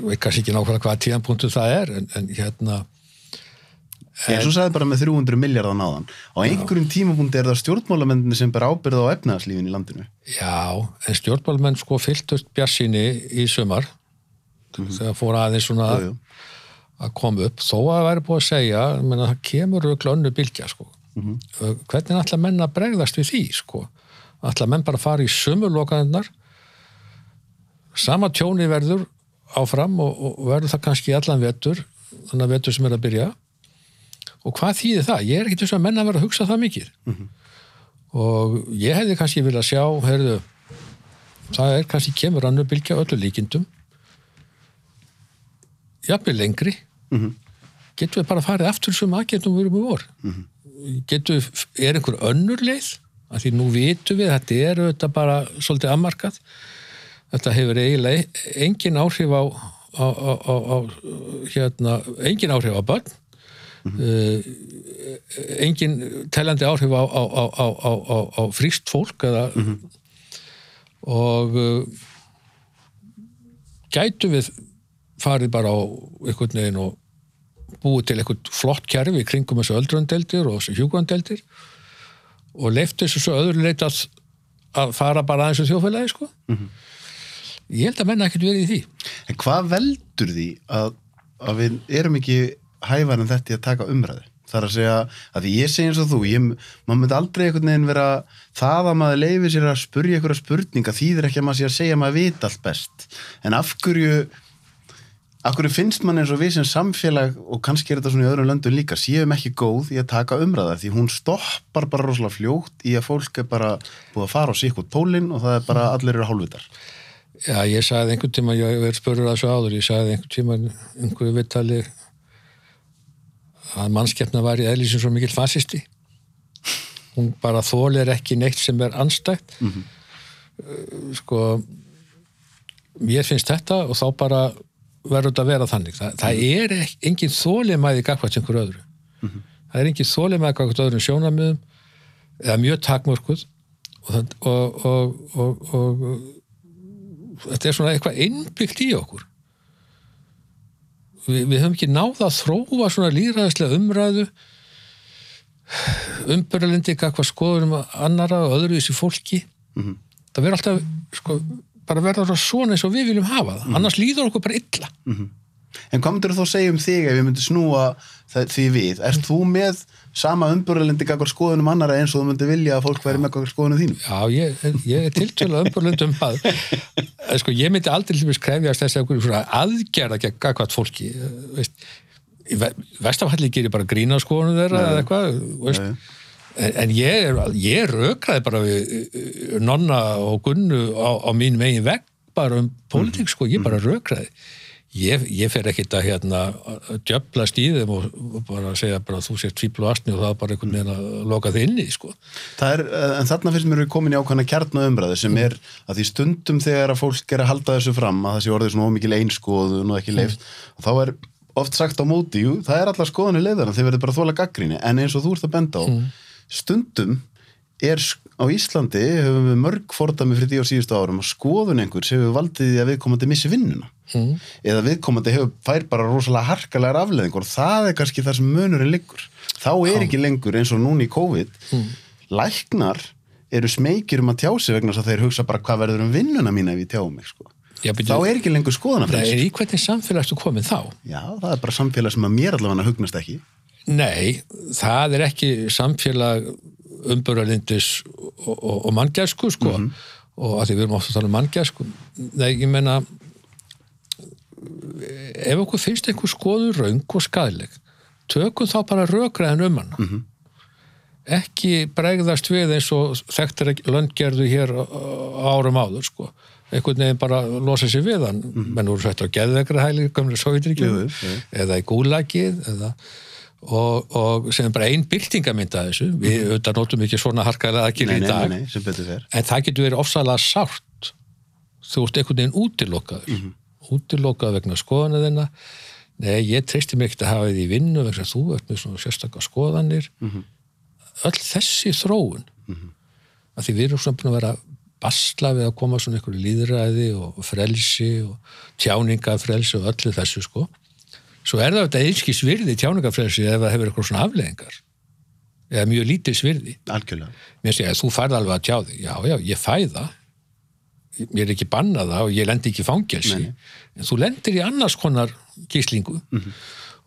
veit kannski ekki nákvæmlega hvaða tíðanpunktu það er en, en hérna En svo sagði bara með 300 miljardar náðan. Á einhverjum tímapunkti er það stjórnmálamennir sem ber ábyrða á efnaðarslífin í landinu. Já, en stjórnmálmenn sko fylltust bjarsinni í sumar þegar fór aðeins svona Jú, jú. að koma upp þó að það væri búið að segja menn að það kemur öll önnu bylgja sko. uh, hvernig ætla menn að bregðast við því sko? ætla menn bara að fara í sumurlokaðinnar sama tjóni verður áfram og, og verður það kannski allan vetur þannig að vetur sem er að byrja. Og hvað þýðir það? Ég er ekki þess að menna að vera að hugsa það mikið. Og ég hefði kannski viljað sjá heyrðu, það er kannski kemur annu bylgja öllu líkindum. Jafnvel lengri. Mhm. getum við bara farið aftur sem aðgetum við erum í vor? Getum við, er einhver önnur leið? Af því nú vitum við, þetta er þetta bara svolítið afmarkað þetta hefur eiginlega engin áhrif á, á, á, á, á hérna, engin áhrif á börn. Uh, engin tellandi áhrif á, á, á, á, á, á, á fríst fólk eða og uh, gætu við farið bara á einhvern veginn og búið til einhvern flott kerfi í kringum þessu öldrundeldir og þessu hjúkvandeldir og leifti þessu öðru leit að, að fara bara aðeins úr þjófélagi sko ég held að menna ekkert verið í því En hvað veldur því að, að við erum ekki hæfar en þetta í að taka umræðu? Það er að segja, að ég segi eins og þú, ég, maður myndi aldrei einhvern veginn vera það að maður leifi sér að spurja einhverja spurninga þýðir ekki að maður sé að segja að maður vita allt best. En af hverju, af hverju finnst mann eins og við sem samfélag og kannski er þetta svona í öðrum löndum líka, séum ekki góð í að taka umræða því hún stoppar bara rosalega fljótt í að fólk er bara búið að fara á sig út tólinn og það er bara allir eru hálfvitar. Já, ég sagði einhvern tíma, ég hef verið spurður að þessu áður, ég sagði einhvern tíma einhverju vittali að mannskeppna var í eðlísum svo mikill fasisti. Hún bara þólir ekki neitt sem er anstætt. Uh, Sko, mér finnst þetta og þá bara verður þetta að vera þannig. Þa, það er ekki, engin þólimæði gagvært einhver öðru. Það er engin þólimæði gagvært öðrum sjónamöðum eða mjög takmörkuð og, og, og, og þetta er svona eitthvað innbyggt í okkur. Vi, við höfum ekki náða að þróa svona líðræðislega umræðu umbyrðalindi hvað skoðunum annara og öðru þessi fólki það verður alltaf sko, bara verður það svona eins og við viljum hafa það. Annars líður okkur bara illa. En hvað myndir þú að segja um þig ef ég myndi snúa því við? Erst þú með sama umbúrlendi kakvar skoðunum annara eins og þú myndi vilja að fólk væri með kakvar skoðunum þínum? Já, ég, ég er tiltölu umbyrlundum að eh, sko, ég myndi aldrei þess krefjast þess að aðgerða gegn gagvat fólki eh, vestafalli gerir bara grína skoðunum þeirra eða eitthvað en, en ég, er, ég rökraði bara við eh, nonna og gunnu á, á mín megin vegg bara um pólitík sko, ég bara rökraði ég, ég fer ekkit að hérna að djöflast í þeim og, og bara segja bara þú sér tvíblu astni og það er bara einhvern veginn að loka þið inni sko. Það er, eh, en þarna finnst mér við komin í ákvæmna kjarnu umræðu sem er að því stundum þegar að fólk er að halda þessu fram að það sé orðið svona ómikil einskoðun og ekki leift og þá er oft sagt á móti, jú, það er allar skoðanir leiðana, þeir verður bara að þóla gaggríni en eins og þú ert að benda á, stundum er á Íslandi höfum við mörg fordæmi fyrir því á síðustu árum að skoðun einhvers hefur valdið að viðkomandi missi vinnuna mm. eða viðkomandi hefur fær bara rosalega harkalegar afleðingur og það er kannski þar sem munurinn liggur. Þá er ekki lengur eins og núna í COVID. Læknar eru smeykir um að tjá sig vegna þess að þeir hugsa bara hvað verður um vinnuna mína ef ég tjá mig? sko. Já, þá er ekki lengur skoðanafrelsi. Nei, í hvernig samfélag ertu komin þá? já, það er bara samfélag sem að mér allavega hugnast ekki. Nei, það er ekki samfélag umböralindis og, og, og manngæsku sko. Og að því við erum ofta að tala um manngæsku Nei, ég meina ef okkur finnst einhver skoður raung og skadleg tökum þá bara rökraðin um hana. Ekki bregðast við eins og þekktir löndgerðu hér árum áður sko. Einhvern veginn bara losa sér við hann. Menn voru sætt á geðvegra hæli gömlega Jú, sovjetríkjum jú. eða í gúlagið eða, og, og sem bara ein byltingamynd að þessu. Við auðvitað notum ekki svona harkalega nei, aðkýri í dag. nei, nei, en það getur verið ofsalega sárt. Þú ert einhvern veginn útilokaður mm útilokaður vegna skoðanir þinna. Nei, ég treysti mig ekki að hafa því vinnu vegna þú ert með svona sérstakka skoðanir. Öll þessi þróun að því við erum svona búin að vera basla við að koma svona einhverju líðræði og frelsi og tjáningafrelsi og öllu þessu sko. Svo er það þetta einskis virði tjáningafrelsi ef það hefur eitthvað svona afleðingar eða mjög lítið svirði algjörlega. Mér segja að þú færð alveg að tjá þig. Já, já, ég fæ það mér er ekki bannað það og ég lendi ekki Nei. en þú lendir í annars konar gíslingu. Mhm.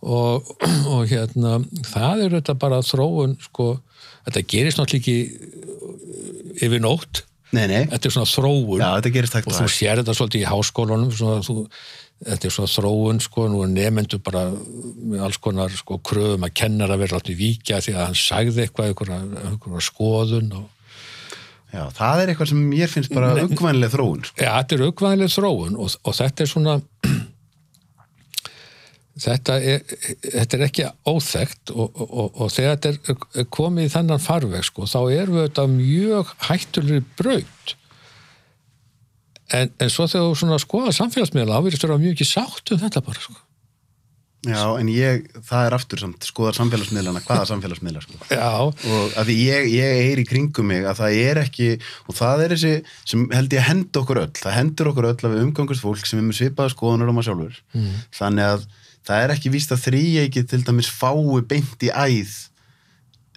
og, og hérna það er þetta bara þróun sko, þetta gerist náttúrulega ekki yfir nótt. Nei, nei, þetta er svona þróun. Já, þetta gerist hægt og þú sér þetta svolítið í háskólanum svona, þú, þetta er svona þróun sko, nú er nefnendur bara með alls konar sko, kröfum að kennar að vera látið víkja því að hann sagði eitthvað einhverja, einhverja skoðun og já, það er eitthvað sem mér finnst bara (laughs) uggvænlega þróun sko. Ja, þetta er aukvæðileg þróun og, og þetta er svona (clears throat) þetta er, þetta er ekki óþekkt og, og, og, og þegar þetta er komið í þennan farveg sko, þá erum við þetta mjög hættulegri braut en, en svo þegar þú svona skoða samfélagsmiðla þá verðist vera mjög ekki sátt um þetta bara sko. Já, en ég, það er aftur samt skoðar samfélagsmiðlana, hvaða samfélagsmiðla sko. Já, og að því ég, ég er í kringum mig að það er ekki, og það er þessi sem held ég að henda okkur öll það hendur okkur öll að við umgangast fólk sem er með svipaða skoðunar um að sjálfur Mm. þannig að það er ekki víst að þrýegi til dæmis fái beint í æð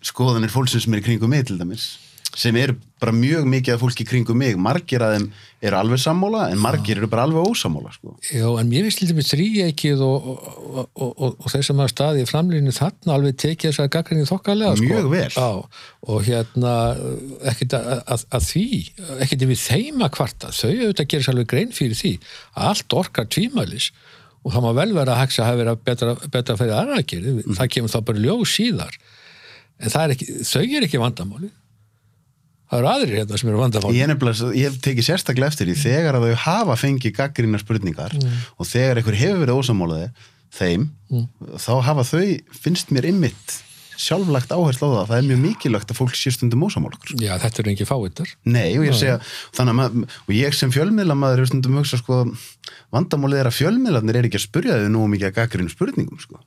skoðanir fólksins sem er í kringum mig til dæmis sem eru bara mjög mikið af fólki kringum mig margir að þeim eru alveg sammála en margir eru bara alveg ósammála sko. Já, en mér finnst lítið með þrýjekið og, og, og, og, þeir sem hafa staðið í framlýninu þarna alveg tekið þess að gaggrinni þokkalega sko. Mjög vel. Já, og hérna ekkit að, að, að því ekkit við þeim að kvarta þau auðvitað gerir sér alveg grein fyrir því að allt orkar tvímælis og það má vel vera að hægsa hafi verið betra, betra fyrir aðra að gera, Mm. það kemur þá bara í ljós síðar en það er ekki, þau er ekki vandamáli það eru aðrir hérna sem eru vandamáli ég, ég hef tekið sérstaklega eftir því þegar að þau hafa fengið gaggrínar spurningar og þegar einhver hefur verið ósamálaði þeim, þá hafa þau finnst mér ymmit sjálflagt áherslu á það, það er mjög mikilvægt að fólk sé stundum ósamála okkur. Já, þetta eru engi fáitar Nei, og ég segja, þannig að og ég sem fjölmiðla maður er stundum hugsa, sko, vandamálið er að fjölmiðlarnir er ekki að spurja þau nú mikið að gaggrinu spurningum, sko.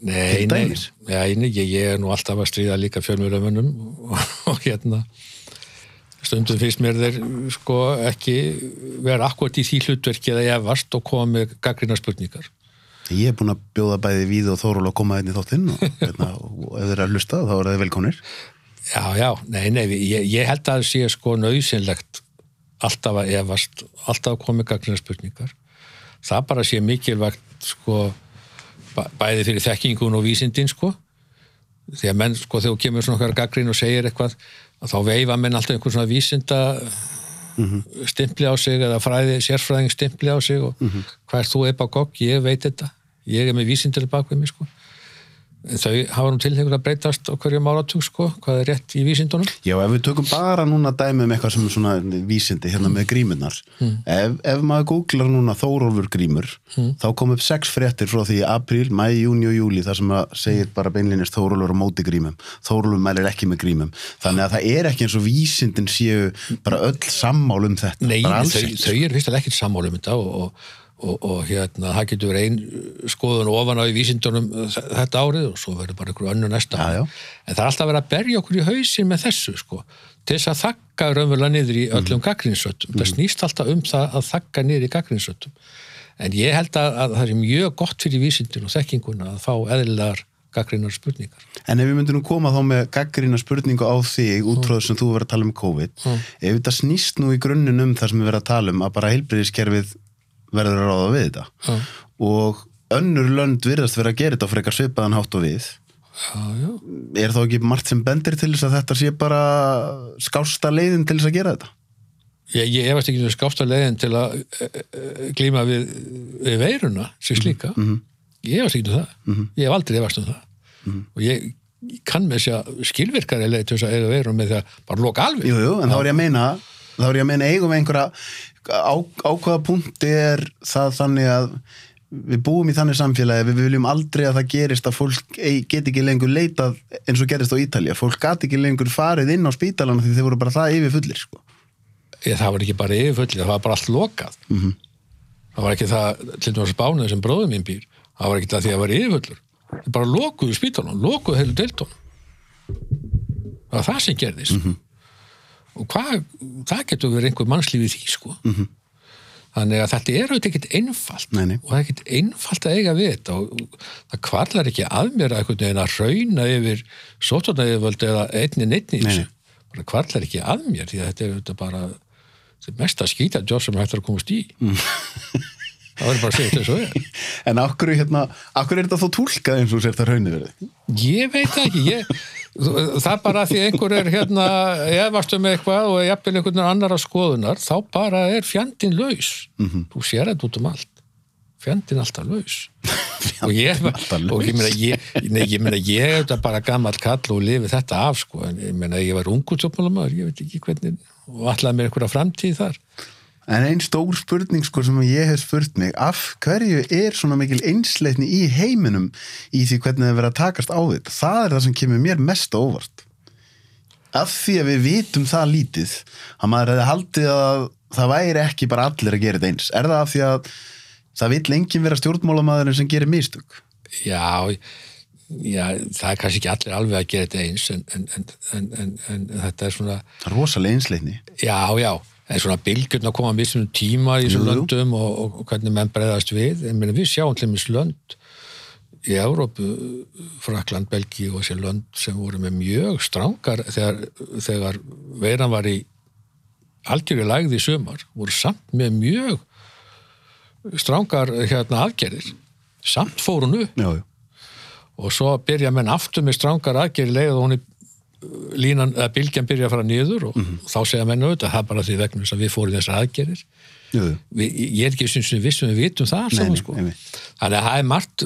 Nei, nei, nei, ég, er nú alltaf að stríða líka fjölmjörðamönnum og, (laughs) og hérna stundum finnst mér þeir sko ekki vera akkurat í því hlutverki eða efast og koma með gaggrina spurningar. Ég er búin að bjóða bæði við og Þóról að koma einni þáttinn og, (laughs) hérna, og ef þeir eru að hlusta þá eru þeir velkonir. Já, já, nei, nei, ég, ég held að það sé sko nöðsynlegt alltaf að efast, alltaf að koma með gaggrina spurningar. Það bara sé mikilvægt sko bæ- bæði fyrir þekkingun og vísindin sko því að menn sko þegar kemur svona okkar gaggrín og segir eitthvað að þá veifa menn alltaf einhver svona vísinda stimpli á sig eða fræði, sérfræðing stimpli á sig og hvað er þú epa gogg, ég veit þetta. Ég er með vísindileg bak við mig sko þau hafa nú tilhengur að breytast á hverjum áratug sko, hvað er rétt í vísindunum? Já, ef við tökum bara núna dæmi um eitthvað sem er svona vísindi hérna með grímunar ef, ef maður googlar núna Þórólfur grímur þá kom upp sex fréttir frá því í apríl, mæ, júni og júli þar sem að segir bara beinlinist Þórólfur á móti grímum. Þórólfur mælir ekki með grímum. Þannig að það er ekki eins og vísindin séu bara öll sammál um þetta. Nei, þau, ekki þau eru fyrst að ekkert sammála um þetta og, og, og, og hérna, það getur verið ein skoðun ofan á í vísindunum þetta árið og svo verður bara einhverju önnu næsta. Já, já. en það er alltaf verið að berja okkur í hausin með þessu sko, til þess að þakka raunverulega niður í öllum mm. gaggrinsötum það snýst alltaf um það að þakka niður í gaggrinsötum en ég held að, að það er mjög gott fyrir vísindin og þekkinguna að fá eðlilegar gaggrinar spurningar. En ef við myndum nú koma þá með gaggrina spurningu á þig út frá þess sem þú verður að tala um COVID ef þetta snýst nú í grunninn um það sem við verðum að tala um að bara heilbriðiskerfið verður að ráða við þetta Já. og önnur lönd virðast vera að gera þetta frekar svipaðan hátt og við já, já. er þá ekki margt sem bendir til þess að þetta sé bara skásta leiðin til þess að gera þetta Ég, ég efast ekki um skásta leiðin til að e, e, glíma við, við veiruna sem slíka. Mhm. Ég efast ekki um það. Ég hef aldrei efast um það. Og ég, kann með þess að skilvirkari leið til þess að eiga veiruna með því að bara loka alveg. Jú, jú, en þá er ég að meina þá er ég að meina eigum við einhverja á, ákvaða punkti er það þannig að við búum í þannig samfélagi við viljum aldrei að það gerist að fólk geti ekki lengur leitað eins og gerist á Ítalja fólk gati ekki lengur farið inn á spítalana því þeir voru bara það yfir fullir sko. Ég, það var ekki bara yfirfullið, það var bara allt lokað. Mhm. Það var ekki það, til dæmis spánuð sem bróður mín býr, það var ekki það því að það var yfirfullur. Þeir bara lokuðu spítalunum, lokuðu heilu deildunum. Það var það sem gerðist. Mhm. Og hvað, það getur verið einhver mannslífi því, sko. Þannig að þetta er auðvitað ekkert einfalt. Nei, nei. og það er ekkert einfalt að eiga við þetta og það kvarlar ekki að mér að einhvern veginn að rauna yfir sótvarnæðivöld eða einni neittni í Nei, þessu. Bara kvarlar ekki að mér því að þetta er auðvitað bara er mesta skýta jobb sem hægt er að komast í. Mm. (laughs) það verður bara að segja þetta svo er. (laughs) en akkur, hérna, akkur er þetta þó túlkað eins og sér það raunni verið Ég veit ekki, ég, það er bara því að einhver er hérna efast um eitthvað og jafnvel einhvern annara skoðunar, þá bara er fjandinn laus. Mhm. Þú sér þetta út um allt. Fjandinn alltaf laus. (laughs) og ég, alltaf og ég meina, ég, nei, ég meina, ég er þetta bara gammal kall og lifi þetta af, sko, en ég meina, ég var ungur tjópmálamaður, ég veit ekki hvernig, og allaði mér einhverja framtíð þar. En einn stór spurning sko sem ég hef spurt mig, af hverju er svona mikil einsleitni í heiminum í því hvernig það verið að takast á þetta? Það er það sem kemur mér mest óvart. Af því að við vitum það lítið, að maður hefði haldið að það væri ekki bara allir að gera þetta eins. Er það af því að það vill enginn vera stjórnmálamæðurinn sem gerir mistök? Já, já, það er kannski ekki allir alveg að gera þetta eins, en, en, en, en, þetta er svona, rosalega einsleitni. Já, já, en svona bylgjurn að koma að missum tíma í þessum löndum og, og, hvernig menn breyðast við. En við sjáum til mis lönd í Európu, Frakland, Belgi og þessi lönd sem voru með mjög strangar þegar, þegar veiran var í algjörðu lægði í sumar, voru samt með mjög strangar hérna aðgerðir. Samt fórun upp. Já, já. og svo byrja menn aftur með strangar aðgerðir leið og hún er línan, að bylgjan byrja að fara niður og þá segja menn auðvitað, það er bara því vegna þess að við fórum þessar jú. við, ég er ekki sem vissum við vitum það saman, nei, sko. þannig að það er margt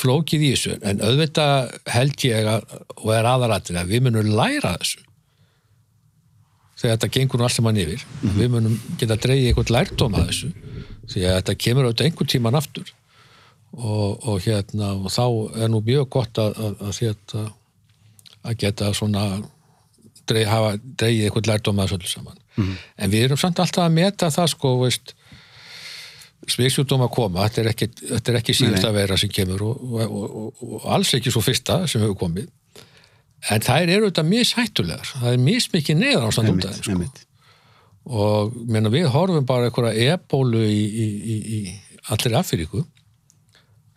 flókið í þessu en auðvitað held ég að, og er aðarættir að við munum læra þessu þegar þetta gengur nú allt saman yfir Mhm. við munum geta dreigið eitthvað lærdóm að þessu því að þetta kemur auðvitað einhver tíman aftur og, og hérna og þá er nú mjög gott að, að, að, hérna, að geta svona dreig, hafa dreigið eitthvað lærdóm að öllu saman Mhm. en við erum samt alltaf að meta það sko, veist smiksjúdóma koma, þetta er ekki, þetta er ekki síðust að vera sem kemur og, og, og, og, alls ekki svo fyrsta sem hefur komið en þær eru þetta mishættulegar það er mismikið neðan út Einmitt, af þeim sko. einmitt. og menna, við horfum bara einhverja ebólu í, í, í, í allir Afríku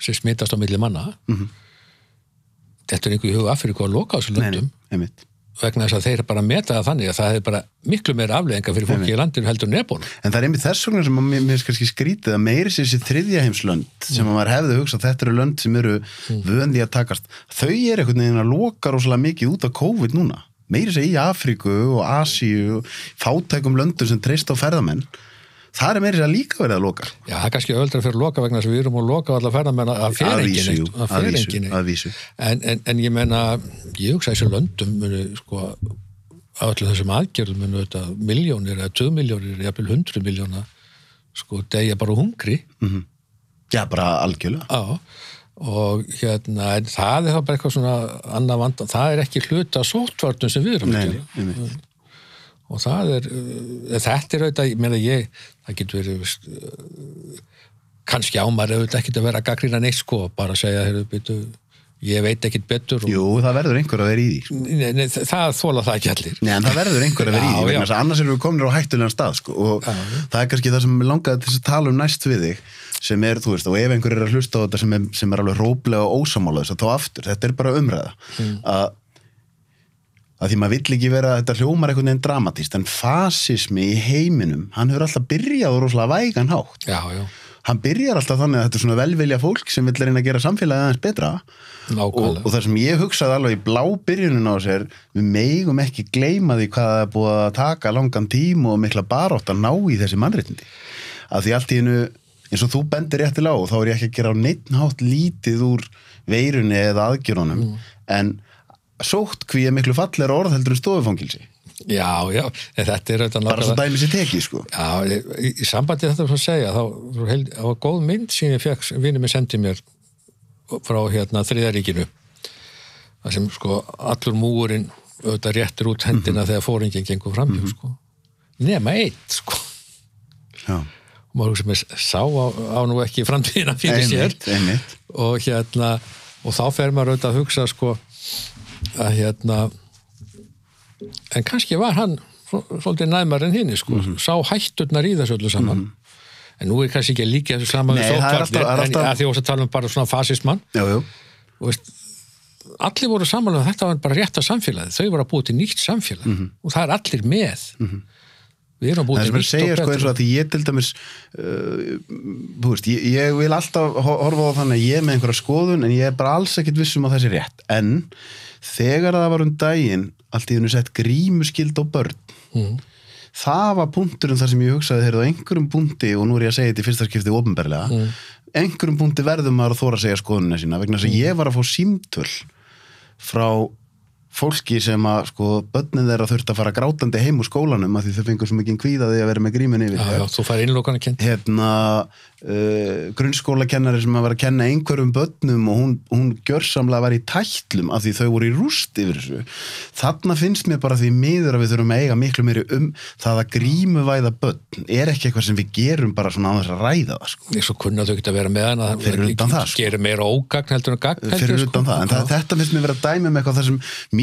sem smitast á milli manna Mhm. Þetta er einhver í huga Afríku að loka á þessu Nei, löndum? nei, vegna þess að þeir bara meta það þannig að það er bara miklu meira afleðinga fyrir fólki í landinu heldur en ebólu En það er einmitt þess vegna sem mér, er kannski skrítið að meiri sér þessi þriðja heimslönd sem að maður hefði hugsað þetta eru lönd sem eru vöndi að takast. Þau er einhvern veginn að loka rosalega mikið út af COVID núna. Meiri sér í Afríku og Asíu og fátækum löndum sem treyst á ferðamenn það er meiri sér líka verið að loka. Já, það er kannski öldra fyrir loka vegna þess að við erum að loka allar ferðamenn að fer Að engin vísu, jú, eitt, að að fer vísu, engin að eitt. vísu. En, en, en ég menna, ég hugsa þessi löndum munu, sko, á öllum þessum aðgerðum miljónir eða 2 miljónir, jafnvel 100 miljóna sko, degja bara hungri. Já, bara algjörlega. Já, og hérna en það er þá bara eitthvað svona annað vanda, það er ekki hluta sótvartum sem við erum Nei, að nei, gera einmitt. Og það er, uh, þetta er auðvitað, ég meina ég, það getur verið uh, kannski ámar auðvitað ekkert að vera að gaggrina neitt sko, bara að segja, heyrðu, byrju, ég veit ekkert betur og, Jú, það verður einhver að vera í því sko. nei, nei, það þóla það ekki allir Nei, en það verður einhver að vera í Já, því vegna já. þess að annars erum við komin á hættulegan stað sko, og það er kannski það sem við langaði til að tala um næst við þig sem er, þú veist, og ef einhver er að hlusta á þetta sem er, sem er alveg róplega og ósamála þess að þá aftur, þetta er bara umræða að, að því maður vill ekki vera þetta hljómar einhvern veginn dramatíst en fasismi í heiminum hann hefur alltaf byrjað á rosalega vægan hátt. Já, já, hann byrjar alltaf þannig að þetta er svona velvilja fólk sem vill reyna að gera samfélagið aðeins betra. Og, og það sem ég hugsaði alveg í blá byrjunin á sér við megum ekki gleyma því hvað það er búið að taka langan tím og mikla barótt að ná í þessi mannréttindi. Að því allt í hennu eins og þú bendir réttilega og þá er ég ekki að gera á neitt hátt lítið úr veirunni eða aðgjörunum en sótt hví er miklu fallegra orð heldur en stofufangilsi já, já, en þetta er auðvitað bara svo nákvæmlega dæmi sér tekið sko. Já, í, í sambandi þetta sem að segja þá var góð mynd sem ég fekk vinni mig sendið mér frá hérna þriðaríkinu það sem sko allur múurinn auðvitað réttur út hendina þegar fóringin gengur fram mm sko. nema eitt sko. Já, og maður sem sá á, á nú ekki framtíðina fyrir sér. einmitt, einmitt. Og hérna og þá fer maður auðvitað að hugsa sko að hérna en kannski var hann svo- svolítið næmar en hinn sko, Mhm. sá hætturnar í þessu öllu saman. En nú er kannski ekki líka þessu saman Nei, það er alltaf- það en að því að tala um bara svona fasismann. Og veist allir voru saman og þetta var bara rétta samfélagið. Þau voru að búið til nýtt samfélag. Og það er allir með við erum að búið Mhm. það til sem er að nýtt segja og sko eins og að því ég til dæmis uh, þú veist, ég, ég vil alltaf ho- horfa á þannig að ég er með einhverja skoðun en ég er bara alls ekkit vissum að þessi rétt en þegar það var um daginn allt í hennu sett grímuskild á börn Mhm. það var punkturinn þar sem ég hugsaði þegar á einhverjum punkti og nú er ég að segja þetta í fyrsta skipti ofinberlega, Mhm. einhverjum punkti verðum maður að þóra að segja skoðunina sína vegna þess að ég var að fá símtöl frá fólki sem að sko börnin þeirra þurft að fara grátandi heim úr skólanum að því þau fengur svo mikið kvíðaði að vera með grímin yfir já, já, þú fær innlókan að kynna hérna uh, grunnskólakennari sem að vera að kenna einhverjum börnum og hún, hún gjörsamlega var í tætlum af því þau voru í rúst yfir þessu. Þarna finnst mér bara því miður að við þurfum að eiga miklu meiri um það að grímuvæða börn er ekki eitthvað sem við gerum bara svona á þess að ræða sko. og kunna þau geta að vera með hana Fyrir utan það, sko. gerir meira ógagn heldur en gagn held fyrir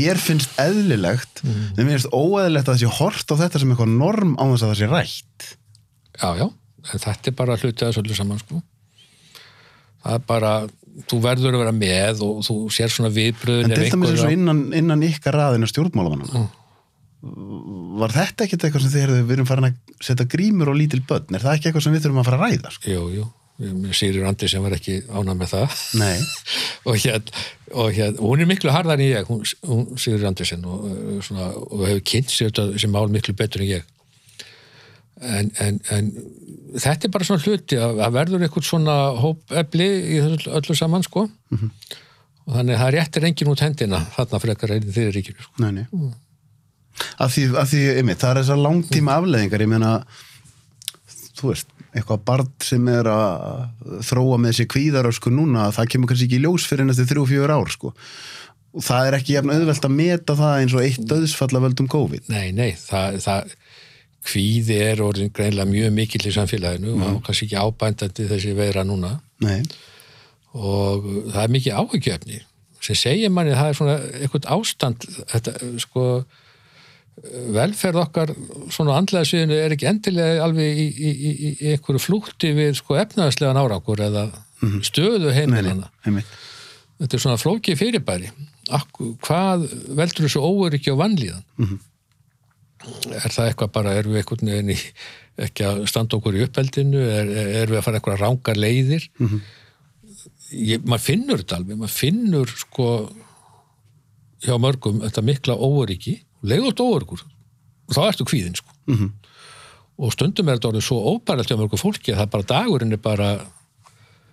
mér finnst eðlilegt en mér finnst óeðlilegt að það sé hort á þetta sem eitthvað norm á þess að það sé rætt. Já, já, en þetta er bara hluti að öllu saman sko. Það er bara, þú verður að vera með og þú sér svona viðbröðin En til dæmis eins og innan, innan ykkar raðina stjórnmálamanna var þetta ekkert eitthvað sem þið erum farin að setja grímur og lítil börn? Er það ekki eitthvað sem við þurfum að fara að ræða sko? jú, jú, Sýrir Andi sem var ekki ánað með það. (laughs) Og hérna, og hérna hún er miklu harðar en ég, hún, hún Sigur Andersen og, uh, svona, og hefur kynnt sér þetta sem mál miklu betur en ég. En, en, en þetta er bara svona hluti að, að verður eitthvað svona hópefli í öllu saman sko. Og þannig að það réttir engin út hendina þarna frekar einn þeirri ríkinu sko. nei, nei. Af því, af því einmitt, það er þessar langtíma afleðingar, ég meina þú veist, eitthvað barn sem er að þróa með sér kvíðarösku núna, það kemur kannski ekki í ljós fyrir næstu þrjú, fjör ár, sko. Og það er ekki jafn auðvelt að meta það eins og eitt döðsfall af völdum COVID. Nei, nei, það, það kvíði er orðin greinlega mjög mikill í samfélaginu og kannski ekki ábændandi þessi veira núna. Nei, og það er mikið áhugjöfni sem segir manni að það er svona eitthvað ástand þetta, sko velferð okkar svona andlega sviðinu er ekki endilega alveg í, í, í, í einhverju flútti við sko efnaðslegan árangur eða stöðu nei, nei, heimilana þetta er svona flókið fyrirbæri. Akku, hvað veldur þessu óöryggi og vannlíðan er það eitthvað bara, erum við einhvern veginn í, ekki að standa okkur í uppeldinu? Er, er við að fara eitthvað rángar leiðir? Ég, maður finnur þetta alveg. Maður finnur sko hjá mörgum þetta mikla óöryggi leiðult óöryggur og þá ertu kvíðin sko. Mhm. og stundum er þetta orðið svo óbæralt hjá mörgum fólki að það bara dagurinn er bara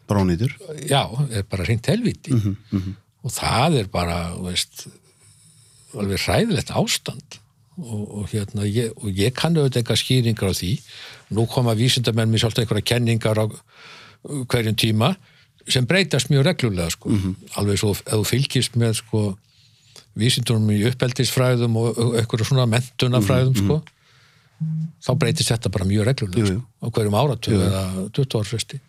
Brónýtur já, er bara hreint helviti Mhm, og það er bara veist, alveg hræðilegt ástand. Og, og hérna ég, og ég kannu auðvitað eitthvað skýringar á því. Nú koma vísindamenn mér svolítið einhverja kenningar á hverjum tíma sem breytast mjög reglulega sko. alveg svo ef þú fylgist með sko, vísindunum í uppeldisfræðum og einhverju svona mentunafræðum sko, þá breytist þetta bara mjög reglulega sko, á hverjum áratu eða 20 ársvesti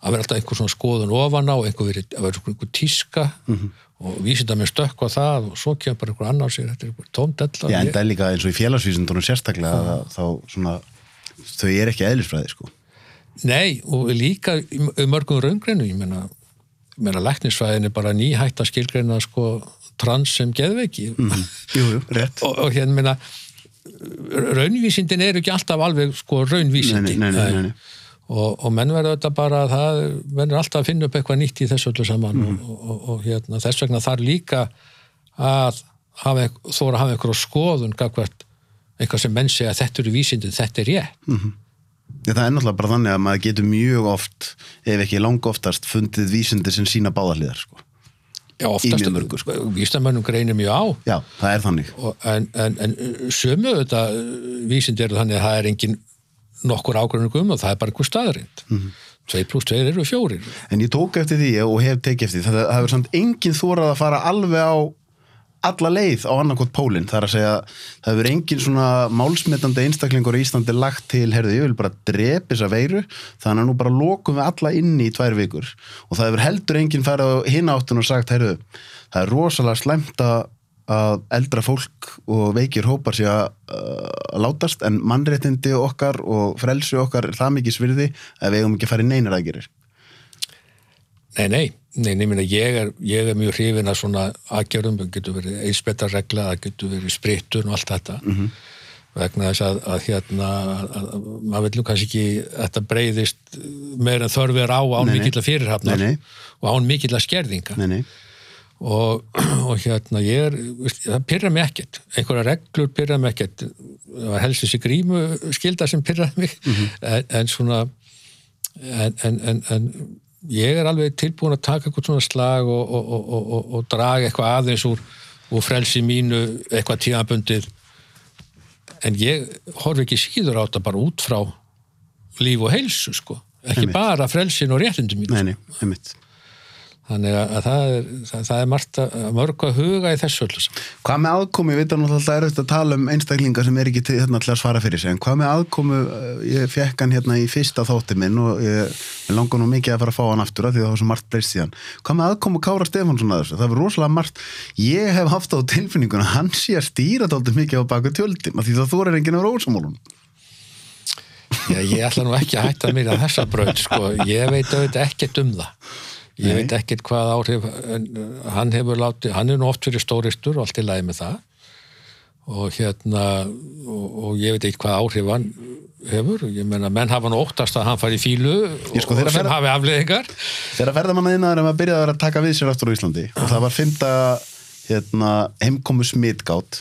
að vera alltaf einhver svona skoðun ofan á einhver, verið, að vera einhver tíska og vísinda með stökk á það og svo kemur bara einhver annar sér, þetta er einhver tómdella Já, en það er líka eins og í félagsvísundunum sérstaklega að þá svona þau er ekki eðlisfræði, sko. Nei, og líka í mörgum raungreinu, ég meina, ég meina læknisfræðin er bara nýhætt að skilgreina sko trans sem geðveiki. Jú, jú, rétt. Og, og hérna meina raunvísindin eru ekki alltaf alveg sko raunvísindi. Nei, nei, nei, og, og menn verður þetta bara það verður alltaf að finna upp eitthvað nýtt í þessu öllu saman. Og, og, og hérna, þess vegna þarf líka að þóra að hafa eitthvað skoðun eitthvað sem menn segja að þetta eru vísindin, þetta er rétt. Já, það er náttúrulega bara þannig að maður getur mjög oft, ef ekki langoftast, fundið vísindir sem sína báðarliðar, sko. Já, oftast, sko. vísindamönnum greinir mjög á Já, það er þannig. og, en, en, en sömu þetta vísind eru þannig að það er engin nokkur ágrunum og það er bara einhver staðarind mm 2 pluss 2 eru fjórir En ég tók eftir því og hef tekið eftir því, það, það hefur samt engin þórað að fara alveg á alla leið á annarkot pólinn. Það er að segja, það hefur engin svona málsmetandi einstaklingur í Íslandi lagt til, herðu, ég vil bara drepa þessa veiru, þannig að nú bara lokum við alla inni í tvær vikur. Og það hefur heldur engin farið á hinn áttun og sagt, herðu, það er rosalega slæmt að eldra fólk og veikir hópar sé að látast en mannréttindi okkar og frelsi okkar er það mikið svirði að við eigum ekki í neinar aðgerir. Nei, nei, nei, nei minna, ég, er, ég er mjög hrifin að svona aðgerðum, það getur verið einspetarregla, það getur verið spritun og allt þetta. Vegna þess að, að hérna, að, að, maður vil nú kannski ekki þetta breyðist meir en þörfi er á án mikill að fyrirhafnar Nei, nei. og án mikill að skerðinga Nei, nei. og, (clears throat) og hérna ég er, það pyrra mig ekkert. Einhverja reglur pyrra mig ekkert. Það var helst þessi grímu skilda sem pyrraði mig. En, en svona en, en, en, en ég er alveg tilbúin að taka eitthvað svona slag og, og, og, og, og, og draga eitthvað aðeins úr, úr frelsi mínu eitthvað tíðanbundið en ég horfi ekki síður á þetta bara út frá líf og heilsu sko ekki Einmitt. bara frelsin og réttindum mínu Nei, nei, einmitt. Þannig að að það er, það, það er margt að, mörg að huga í þessu öllu saman. Hvað með aðkomu, ég veit að náttúrulega er auðvitað að tala um einstaklinga sem er ekki til, hérna, til að svara fyrir sig, en hvað með aðkomu, eh, ég fekk hann hérna í fyrsta þótti minn og ég, langar nú mikið að fara að fá hann aftur að því það var svo margt breyst síðan. Hvað með aðkomu Kára Stefánsson að þessu? Það var rosalega margt, ég hef haft á tilfinninguna, hann sé að stýra dálítið mikið á baku það rósamólun. Já, ég ætla nú ekki að hætta mér að þessa braut, sko. Ég veit auðvitað ekkert um það. Ég Nei. veit ekkert hvað áhrif, uh, hann hefur látið, hann er nú oft fyrir stóristur og allt í lagi með það. Og hérna, og, og ég veit ekki hvað áhrif hann hefur. Ég menna, menn hafa nú óttast að hann fari í fílu Ég sko, og, sem ferð- hafi afleðingar. Þegar ferðamannaðinnaður er að byrja að taka við sér aftur á Íslandi og það var fymta hérna, heimkomu smitgátt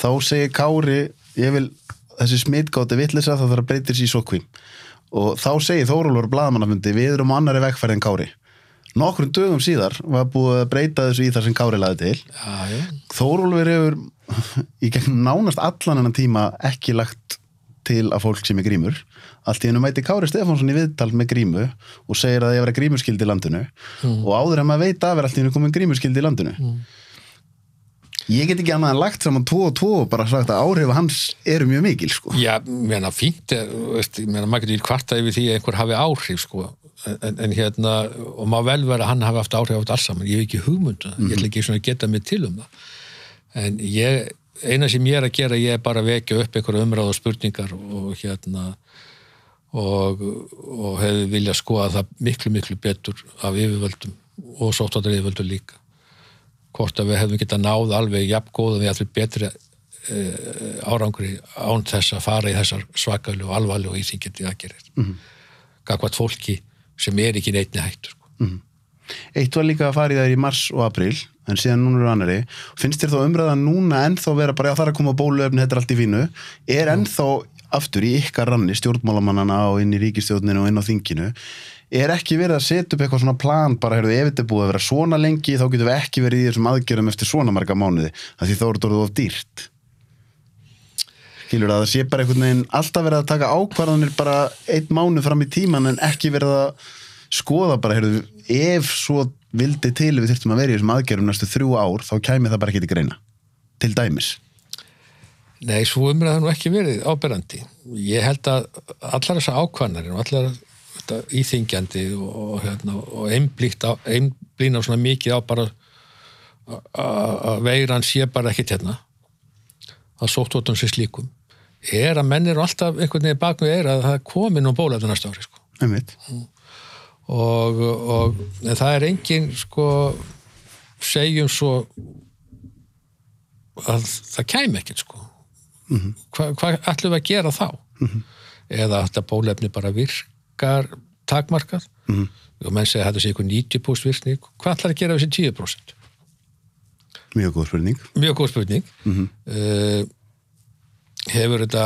þá segir Kári ég vil, þessi smitgátt er vitleysa það þarf að breytir sér í sókvím og þá segir Þórólfur blaðamannafundi við erum annari vegferð en Kári nokkrum dögum síðar var búið að breyta þessu í það sem Kári laði til. Þórólfur hefur í gegnum nánast allan hennan tíma ekki lagt til að fólk sem er grímur. Allt í hennu mæti Kári Stefánsson í viðtal með grímu og segir að ég vera grímurskildi í landinu. Og áður en maður veit af er allt í hennu komin grímurskildi í landinu. Ég get ekki annað en lagt saman tvo og tvo og bara sagt að áhrif hans eru mjög mikil sko. Já, mér er, veist, mér maður getur kvarta yfir því að einhver hafi áhrif, sko, en, en hérna, og má vel vera að hann hafi haft áhrif á þetta alls saman, ég hef ekki hugmyndu, ég ætla ekki svona að geta mig til um það, en ég, eina sem ég er að gera, ég er bara að vekja upp einhverja umræð og spurningar og hérna, og, og hefði viljað skoða það miklu, miklu betur af yfirvöldum og sóttátar yfirvöldum líka. Hvort að við hefðum getað náð alveg jafn góða við allir betri uh, árangri án þess að fara í þessar svakalu og alvarlu og íþingjandi aðgerir mm -hmm. gagvart fólki sem er ekki neittni hættur sko. eitt var líka að fara í þær í mars og april en síðan núna eru annari finnst þér þá umræðan núna ennþá vera bara já það er að koma bóluefni, þetta er allt í fínu? Er ennþá aftur í ykkar ranni stjórnmálamannana og inn í ríkistjórninu og inn á þinginu? Er ekki verið að setja upp eitthvað svona plan bara, heyrðu, ef þetta er búið að vera svona lengi þá getum við ekki verið í þessum aðgerðum eftir svona marga mánuði, af því þá er þetta orðið of dýrt skilur að það sé bara einhvern veginn alltaf verið að taka ákvarðanir bara einn mánu fram í tíman en ekki verið að skoða bara, heyrðu, ef svo vildi til við þurftum að vera í þessum aðgerðum næstu þrjú ár, þá kæmi það bara ekki til greina. Til dæmis. Nei, svo umræða nú ekki verið áberandi. Ég held að allar þessar ákvarðanir og allar þetta íþingjandi og, og, hérna, og einblíkt á, einblína svona mikið á bara að veiran sé bara ekkit hérna að sóttóttum sér slíkum er að menn eru alltaf einhvern veginn bak með er að það komi nú bóla þetta næsta ári sko. og, og það er engin sko segjum svo að það kæmi ekkert sko hvað hva ætlum við að gera þá eða að þetta bólefni bara virka frekar takmarkað Mhm. og menn segja að þetta sé eitthvað 90% virkning hvað ætlar að gera við þessi 10%? Mjög góð spurning. Mjög góð spurning Mhm. uh, Hefur þetta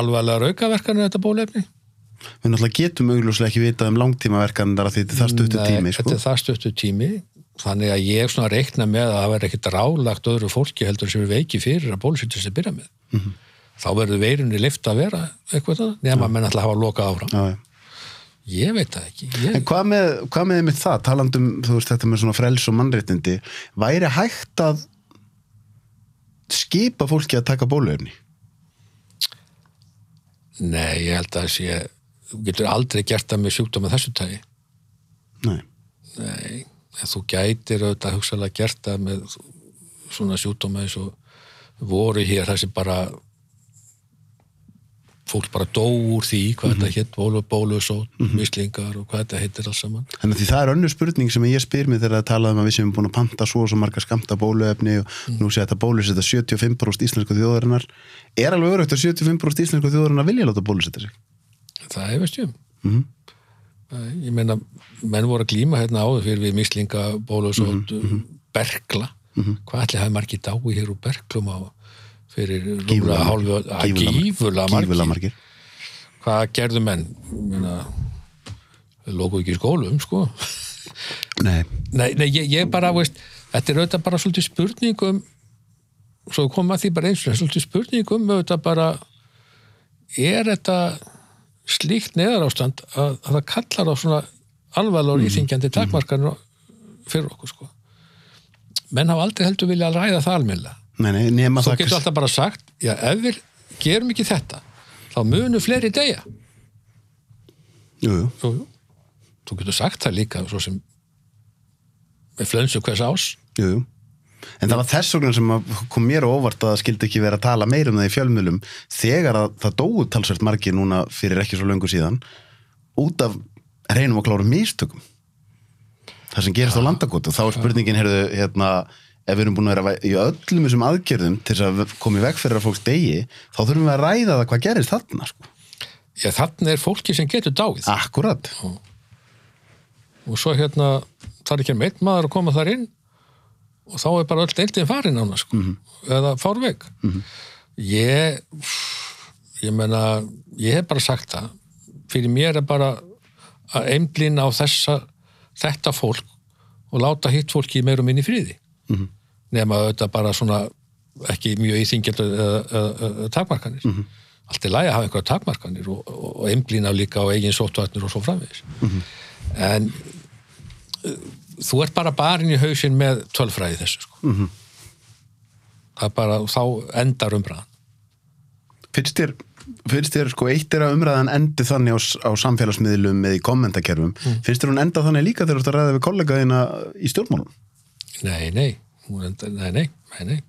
alvarlega raukaverkanir þetta bólefni? Við náttúrulega getum augljóslega ekki vitað um langtímaverkanir að þetta er það stuttu tími, sko. Þetta er það stuttu tími þannig að ég svona reikna með að það verður ekkit rálagt öðru fólki heldur sem er veiki fyrir að bólusetja sér byrja með Mhm. þá verður veirunni lift að vera eitthvað það, nema menn ætla að hafa lokað áfram Já, ég veit það ekki En ég, hvað með, hvað með það, talandum, þú veist, þetta með svona frels og mannréttindi, væri hægt að skipa fólki að taka bóluefni? nei, ég held að sé þú getur aldrei gert það með sjúkdóma þessu tægi Nei. nei, þú gætir auðvitað hugsalega gert það með svona sjúkdóma eins og voru hér þessi bara fólk bara dó úr því hvað þetta hétt, bólu, bólusót, mislingar og hvað þetta heitir alls saman. Þannig að því það er önnur spurning sem ég spyr mig þegar það talaði um að við sem erum búin að panta svo og svo marga skamta bóluefni og nú sé þetta bólusetta 75% íslensku þjóðarinnar. Er alveg örugt að 75% íslensku þjóðarinnar vilja láta bólusetta sig? það er ég Mhm. Nei, ég meina, menn voru að glíma hérna áður fyrir við mislinga, bólusót berkla, hvað ætli hafi margir dái hér úr berklum á fyrir gífurlega margir. margir. hvað gerðu menn? Ég meina, þau lókuðu ekki í skólum sko. Nei. nei, nei ég, ég bara, veist þetta er auðvitað bara svolítið spurningum svo kom að því bara eins og svolítið spurningum auðvitað bara er þetta slíkt neðar ástand að, að það kallar á svona alvarlega íþingjandi takmarkanir fyrir okkur sko? Menn hafa aldrei heldur vilja að ræða það almennilega Nei, nei, nema þú það getur alltaf bara sagt já, ef við gerum ekki þetta þá munu fleiri deyja Jú, jú. jú, jú. þú getur sagt það líka svo sem með flönsu hvers ás Jú, jú. En það var þess vegna sem að kom mér á óvart að það skildi ekki vera að tala meira um það í fjölmjölum þegar að það dóu talsvert margir núna fyrir ekki svo löngu síðan út af reynum að klára mistökum. Það sem gerist á landakótu. Þá er spurningin, heyrðu, hérna, ef við erum búin að vera í öllum þessum aðgerðum til að koma í veg fyrir að fólk degi, þá þurfum við að ræða það hvað gerist þarna, sko. já, þannig er fólki sem getur dáið Akkurat. og svo hérna þarf ekki meitt maður að koma þar inn og þá er bara öll deildin farin ána sko. eða fárveg ég ég menna, ég hef bara sagt það fyrir mér er bara að einblýna á þessa þetta fólk og láta hitt fólki meira og minni friði -hmm. Nema auðvitað bara svona ekki mjög íþingjald takmarkanir -hmm. allt er lægi að hafa einhverja takmarkanir og, og, og einblýna líka á eigin sóttvarnir og svo framvegis en uh, þú ert bara barinn í hausinn með tölfræði þessu sko. -hmm. það er bara, þá endar umræðan Finnst þér, finnst þér sko eitt er að umræðan endi þannig á, á samfélagsmiðlum eða í kommentakerfum, finnst þér hún enda þannig líka þegar þú ert að ræða við kollegaðina í stjórnmálum? nei, nei, hún endar, nei, nei, nei, nei.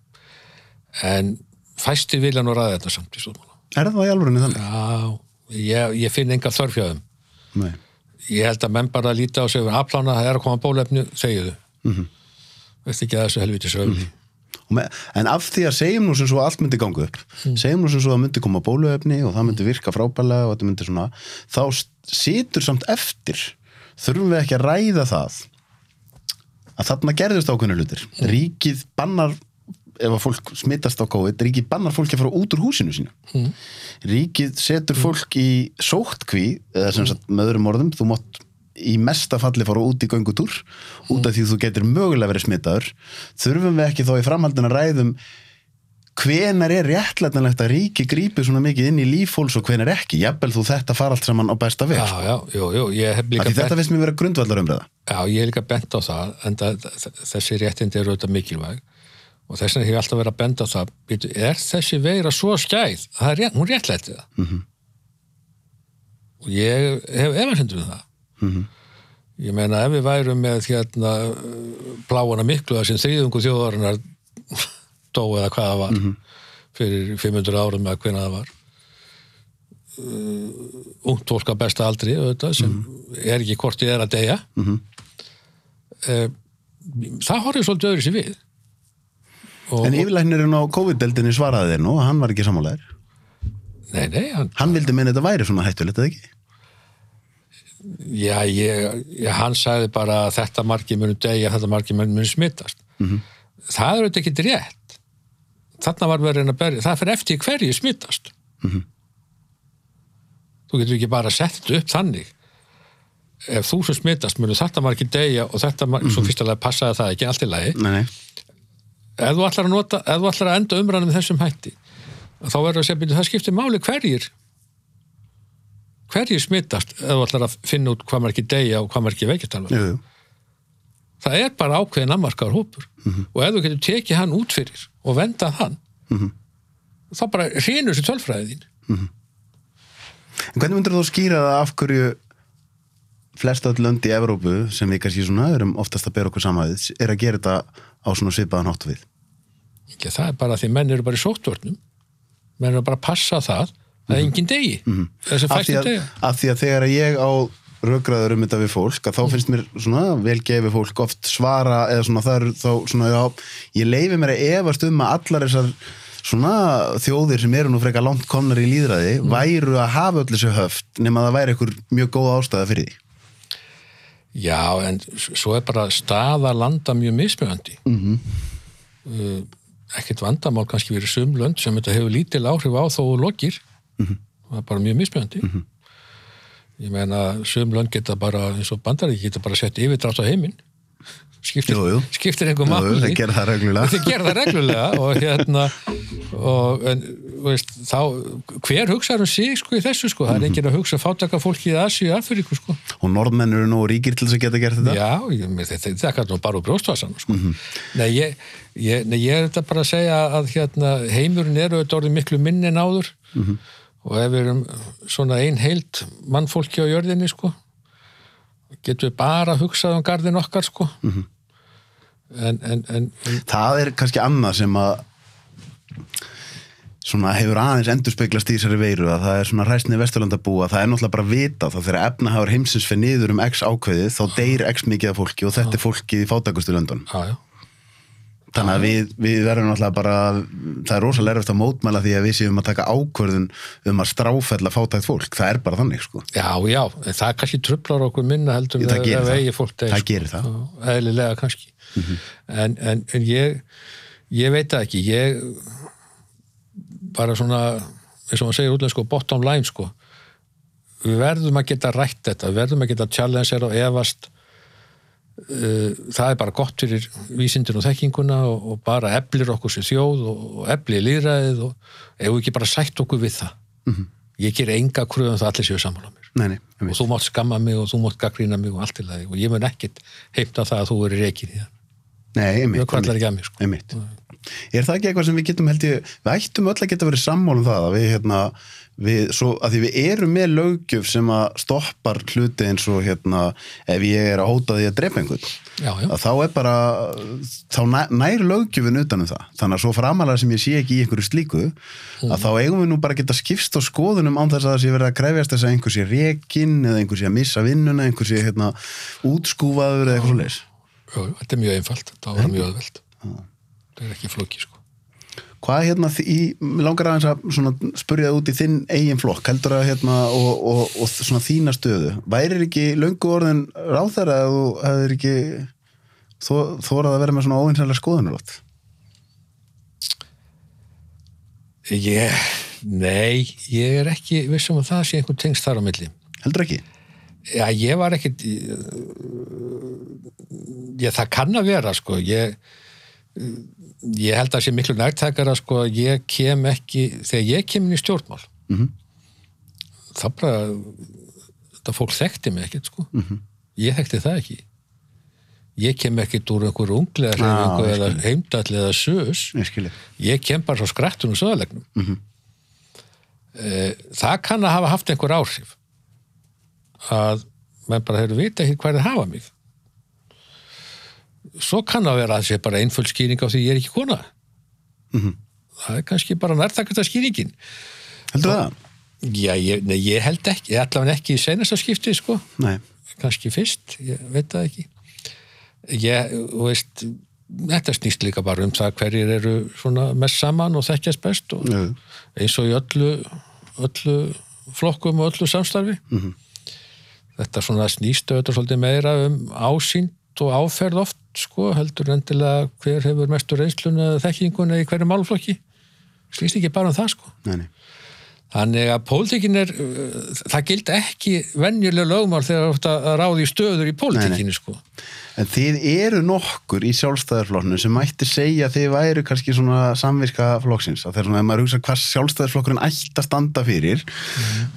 En fæsti vilja nú ræða þetta samt í stjórnmála Er það í alvörinni þannig? já, ég, ég finn enga þörfjáðum Nei. ég held að menn bara líta á sig við afplána, það er að koma bólefni, segju þau. Mm -hmm. veist ekki að þessu helviti sögum Og Með, en af því að segjum nú sem svo allt myndi ganga upp segjum nú sem svo að myndi koma bóluefni og það myndi virka frábælega og þetta myndi svona þá situr samt eftir. Þurfum við ekki að ræða það að þarna gerðist ákveðinu hlutir. Ríkið bannar ef að fólk smittast á COVID ríkið bannar fólki að fara út úr húsinu sínu. Ríkið setur fólk í sóttkví eða sem sagt með öðrum orðum þú mátt í mesta falli fara út í göngutúr út af því þú getur mögulega verið smittaður þurfum við ekki þá í framhaldin að ræðum hvenar er réttlætanlegt að ríki grípi svona mikið inn í lífhóls og hvenar ekki, jafnvel þú þetta fara allt saman á besta veg já, já, jú, jú, ég hef Af líka því þetta bent, finnst mér vera grundvallar umræða já, ég hef líka bent á það en það, þessi réttindi eru auðvitað mikilvæg og þess vegna hef ég alltaf verið að benda á það er þessi veira svo skæð það er rétt, hún réttlætti það Mhm. -hmm. og ég hef efansendur um það Mhm. ég meina ef við værum með hérna bláana miklu að sem þriðungu þjóðarinnar dó eða hvað það var Mhm. fyrir 500 árum eða hvernig það var uh, ungt fólk á besta aldri auðvitað, sem Mhm. er ekki hvort ég er að deyja mm -hmm. það horfir svolítið öðru sér við og, En yfirlæknirinn á COVID-deldinni svaraði þér nú og hann var ekki sammálaðir nei, nei, hann, Hann vildi meina þetta væri svona hættulegt eða ekki Já, ég, ég, hann sagði bara að þetta margir munum degja, þetta margir munum smittast. -hmm. Það er auðvitað ekki rétt. Þarna var verið að berja, það fyrir eftir hverju smittast. Mhm. Þú getur ekki bara sett þetta upp þannig. Ef þú sem smittast munum þetta margir degja og þetta margir, svo fyrst alveg passaði það ekki allt í lagi. Nei, nei, Ef þú ætlar að, nota, ef þú ætlar að enda umræðan með þessum hætti, þá verður að segja, "Bíddu, það skiptir máli hverjir hverjir smittast ef þú ætlar að finna út hvað margir degja og hvað margir veikist alveg. jú, jú. það er bara ákveðin ammarkar hópur og ef þú getur tekið hann út fyrir og vendað hann þá bara hreinur sér tölfræðin En hvernig myndir þú skýra það af hverju flest öll lönd í Evrópu sem við kannski svona erum oftast að bera okkur saman við er að gera þetta á svona svipaðan hátt við? Ekki, það er bara því menn eru bara í sóttvörnum. Menn eru bara að passa það að enginn degi. Þessi af því, fæstum degi. af því að þegar ég á rökraður um þetta við fólk að þá finnst mér svona velgefi fólk oft svara eða svona það er þá svona já, ég leifi mér að efast um að allar þessar svona þjóðir sem eru nú frekar langt komnar í líðræði væru að hafa öll þessu höft nema það væri einhver mjög góð ástæða fyrir því. Já, en svo er bara staða landa mjög mismjöndi mm -hmm. ekkert vandamál kannski verið sum lönd sem þetta hefur lítil áhrif á þó og lokir. Það er bara mjög mismjöndi ég meina sum lönd geta bara eins og bandarík geta bara sett yfirdrátt á heiminn. Skiptir, skiptir einhver máli? það gera það reglulega. Þeir gera það reglulega og hérna og en, veist, þá, hver hugsaður um sig sko í þessu sko, það er enginn að hugsa fátaka fólki í Asíu, Afríku sko. Og norðmenn eru nú ríkir til þess að geta gert þetta? Já, ég, þetta, þetta kallar nú bara úr brjóstvasan sko. nei, ég, ég, nei, ég er þetta bara að segja að hérna, heimurinn eru þetta orðið miklu minni en áður og ef við erum svona ein heild mannfólki á jörðinni sko, getum við bara hugsað um garðin okkar sko. en, en, en, en það er kannski annað sem að svona hefur aðeins endurspeglast í þessari veiru að það er svona ræstni vesturlandabúa það er náttúrulega bara vita þá þegar efnahagur heimsins fyrir niður um x ákveðið þá deyr x mikið af fólki og þetta er fólkið í fátækustu löndun já, já þannig að við, við verðum náttúrulega bara það er rosalega erfitt að mótmæla því að við séum að taka ákvörðun um að stráfella fátækt fólk, það er bara þannig sko. Já, já, það kannski trublar okkur minna heldur gerir það. eigi fólk deyr, Það gerir það. Mhm. Já, eðlilega kannski. En, en, en ég ég veit það ekki. Ég bara svona eins og maður segir útlega sko bottom line sko. Við verðum að geta rætt þetta. Við verðum að geta challenge og efast það er bara gott fyrir vísindin og þekkinguna og, og bara eflir okkur sem þjóð og, og eflir líðræðið og ef við ekki bara sætt okkur við það ég ger enga kröðum það allir séu saman á mér Nei, nei, og þú mátt skamma mig og þú mátt gaggrína mig og allt til það og ég mun ekkit heimta það að þú verið reikin í það nei, einmitt, einmitt. sko. einmitt. Er það ekki eitthvað sem við getum held ég, við ættum öll að geta verið sammála um það að við hérna, við, svo, að því við erum með löggjöf sem að stoppar hluti eins og hérna, ef ég er að hóta því að drepa einhvern, Já, já. þá er bara þá næ- nær löggjöfin utan um það, þannig að svo framalega sem ég sé ekki í einhverju slíku, að þá eigum við nú bara að geta skipst á skoðunum án þess að það sé verið að krefjast þess að einhver sé rekin eða einhver sé að missa vinnuna, einhver sé hérna útskúfaður eða eitthvað svo jú, þetta er mjög einfalt, þetta var mjög öðveld þetta er ekki flóki sko Hvað hérna í, langar aðeins að svona, spurja það út í þinn eigin flokk heldur að hérna og, og, og svona þína stöðu, værir ekki löngu orðin ráþæra að þú hefur ekki þó, þórað að vera með svona óvinsælega skoðunarlótt ég, nei, ég er ekki vissum að það sé einhvern tengst þar á milli. Heldur ekki? já, ég var ekkit ég, það kann að vera sko, ég ég held að sé miklu nærtækara sko, að ég kem ekki þegar ég kem inn í stjórnmál Mhm. þá bara þetta fólk þekkti mig ekkert sko. Ég þekkti það ekki. Ég kem ekkert úr einhverju unglega ég eða heimdall eða sus Ég ég kem bara frá skrættunum söðalegnum mm Mhm. það kann að hafa haft einhver áhrif að menn bara hefur vita ekki hvað er hafa mig svo kann að vera að það sé bara einföld skýring á því ég er ekki kona Mhm. það er kannski bara nærtakast skýringin Heldur það? já, ég, nei, ég held ekki, allavega ekki í senasta skipti sko, Nei. kannski fyrst ég veit það ekki ég, þú veist þetta snýst líka bara um það hverjir eru svona mest saman og þekkjast best og Jú. eins og í öllu öllu flokkum og öllu samstarfi Mhm. þetta svona snýstu þetta svolítið meira um ásýnd og áferð oft sko, heldur endilega hver hefur mestur reynsluna eða þekkinguna í hverju málflokki snýst ekki bara um það sko Nei, nei. Þannig að pólitíkin er, uh, það gild ekki venjulega lögmál þegar þú ert að ráði stöður í pólitíkinni sko. En þið eru nokkur í sjálfstæðarflokknu sem mætti segja að þið væru kannski svona samvirka flokksins. Að þegar maður hugsa hvað sjálfstæðarflokkurinn ætti að standa fyrir,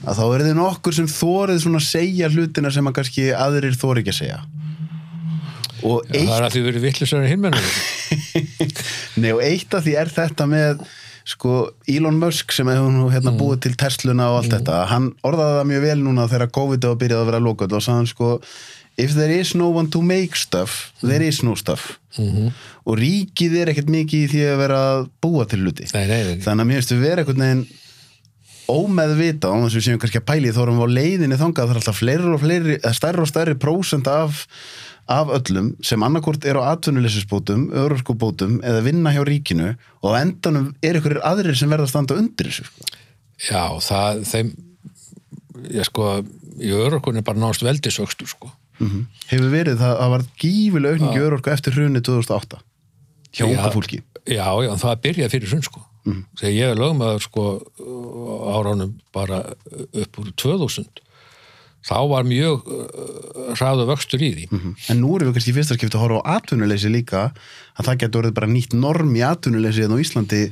að þá eru þið nokkur sem þórið svona segja hlutina sem að kannski aðrir þóri ekki að segja. Og Já, það er að því verið vittlisverðin hinmennum. (laughs) Nei og eitt af því er þetta með sko Elon Musk sem hefur nú hérna búið til Tesluna og allt þetta. Hann orðaði það mjög vel núna þegar COVID var byrjað að vera lokað og sagði hann sko if there is no one to make stuff there is no stuff. Og ríkið er ekkert mikið í því að vera að búa til hluti. Nei, nei, nei. þannig að mér finnst við vera einhvern veginn ómeðvita og þess að við séum kannski að pæli við á leiðinni þangað það er alltaf fleiri og fleiri, stærri og stærri prósent af, af öllum sem annarkort er á atvinnuleysisbótum örorkubótum eða vinna hjá ríkinu og endanum er ykkur aðrir sem verða að standa undir þessu sko. Já, það, þeim, ég sko, í örorkunni er bara náðast veldisvöxtur sko. mm hefur verið það að var gífileg aukningi örorku eftir hrunni 2008 hjá unga fólki Já, já, það byrjaði fyrir hrun sko. Þegar ég er lögmaður sko áránum bara upp úr 2000 þá var mjög uh, hraðu vöxtur í því. Mhm. en nú erum við kannski í fyrsta skipti að horfa á atvinnuleysi líka að það getur orðið bara nýtt norm í atvinnuleysi en á Íslandi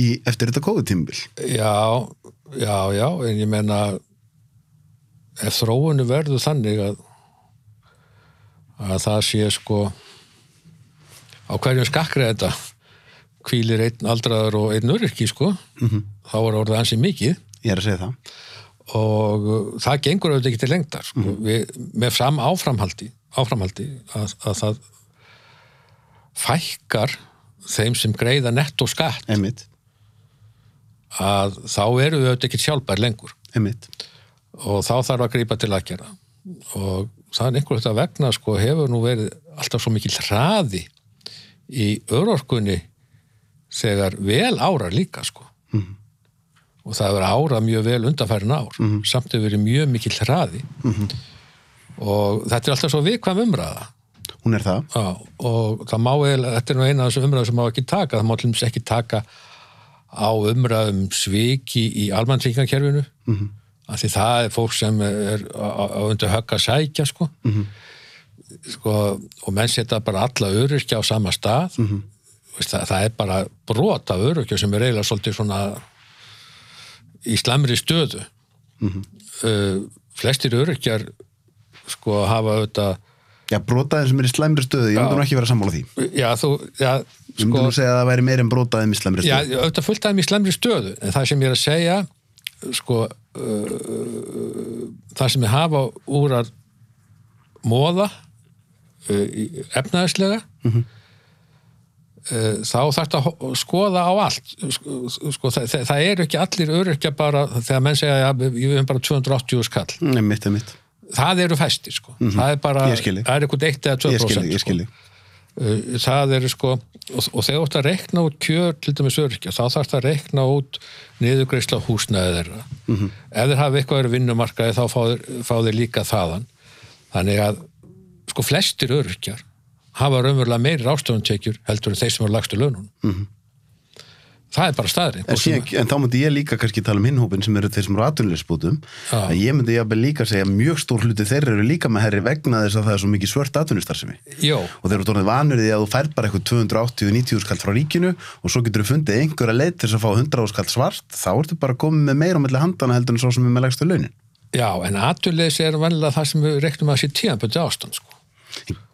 í, eftir þetta COVID-tímbil Já, já, já, en ég menna ef þróunu verður þannig að að það sé sko á hverjum skakkri þetta hvílir einn aldraður og einn öryrki sko þá er orðið ansi mikið ég er að segja það og uh, það gengur auðvitað ekki til lengdar. Sko. Við, með fram áframhaldi áframhaldi að, að það fækkar þeim sem greiða netto skatt. Einmitt, að þá eru við auðvitað ekki sjálfbær lengur. Einmitt. Og þá þarf að grípa til aðgerða. Og það er einhver þetta vegna sko hefur nú verið alltaf svo mikil hraði í örorkunni þegar vel árar líka sko. Og það hefur árað mjög vel undanfærin ár. Samt hefur verið mjög mikil hraði. Og þetta er alltaf svo viðkvæm umræða. Hún er það. Já, og það má eða, þetta er nú eina af þessu umræðu sem má ekki taka. Það má dæmis ekki taka á umræðum sviki í almanntryggingakerfinu mm -hmm. af því það er fólk sem er á, á undir högg að sækja sko. sko og menn setja bara alla öryrkja á sama stað. Veist, það, það er bara brot af öryrkja sem er eiginlega svolítið svona í slæmri stöðu. Uh, flestir öryrkjar sko hafa auðvitað já, brotaðin sem er í slæmri stöðu, ég myndi nú ekki vera að sammála því. Já, þú, já, ég myndi sko, nú segja að það væri meir en brotaðin í slæmri já, stöðu. auðvitað fullt aðeim í slemri stöðu, en það sem ég er að segja, sko, uh, það sem ég hafa úr að móða uh, í- efnaðislega, uh, þá þarf þetta að skoða á allt. Sko, sko, það, það- það eru ekki allir öryrkja bara, þegar menn segja, já, við erum bara 280 skall. einmitt, einmitt, Það eru fæstir, sko. Það er bara, það er eitthvað 1 eða 2%. ég skilji, sko. Uh, það eru sko og, og þegar þú ert að reikna út kjör til dæmis örkja, þá þarf það að reikna út niðurgreisla húsnæði þeirra ef þeir hafa eitthvað verið vinnumarkaði þá fá þeir, fá þeir líka þaðan þannig að sko flestir örkjar hafa raunverulega meiri rástöfuntekjur heldur en þeir sem eru lagstu launum það er bara staðrið En, síðan, en þá myndi ég líka kannski tala um hinhópin sem eru þeir sem eru atvinnuleysbútum Já. en ég myndi jafnvel líka segja að mjög stór hluti þeirra eru líka með herri vegna þess að það er svo mikið svört atvinnustarfsemi. Jó, og þeir eru tónið því að þú færð bara eitthvað 280-90 skall frá ríkinu og svo getur þú fundið einhverja leið til þess að fá 100 skall svart þá ertu bara komið með meira á milli handana heldur en svo sem með legstu launin. Já, en aturleysi er vanlega það sem við reiknum að sé tíðanböndi ástand sko.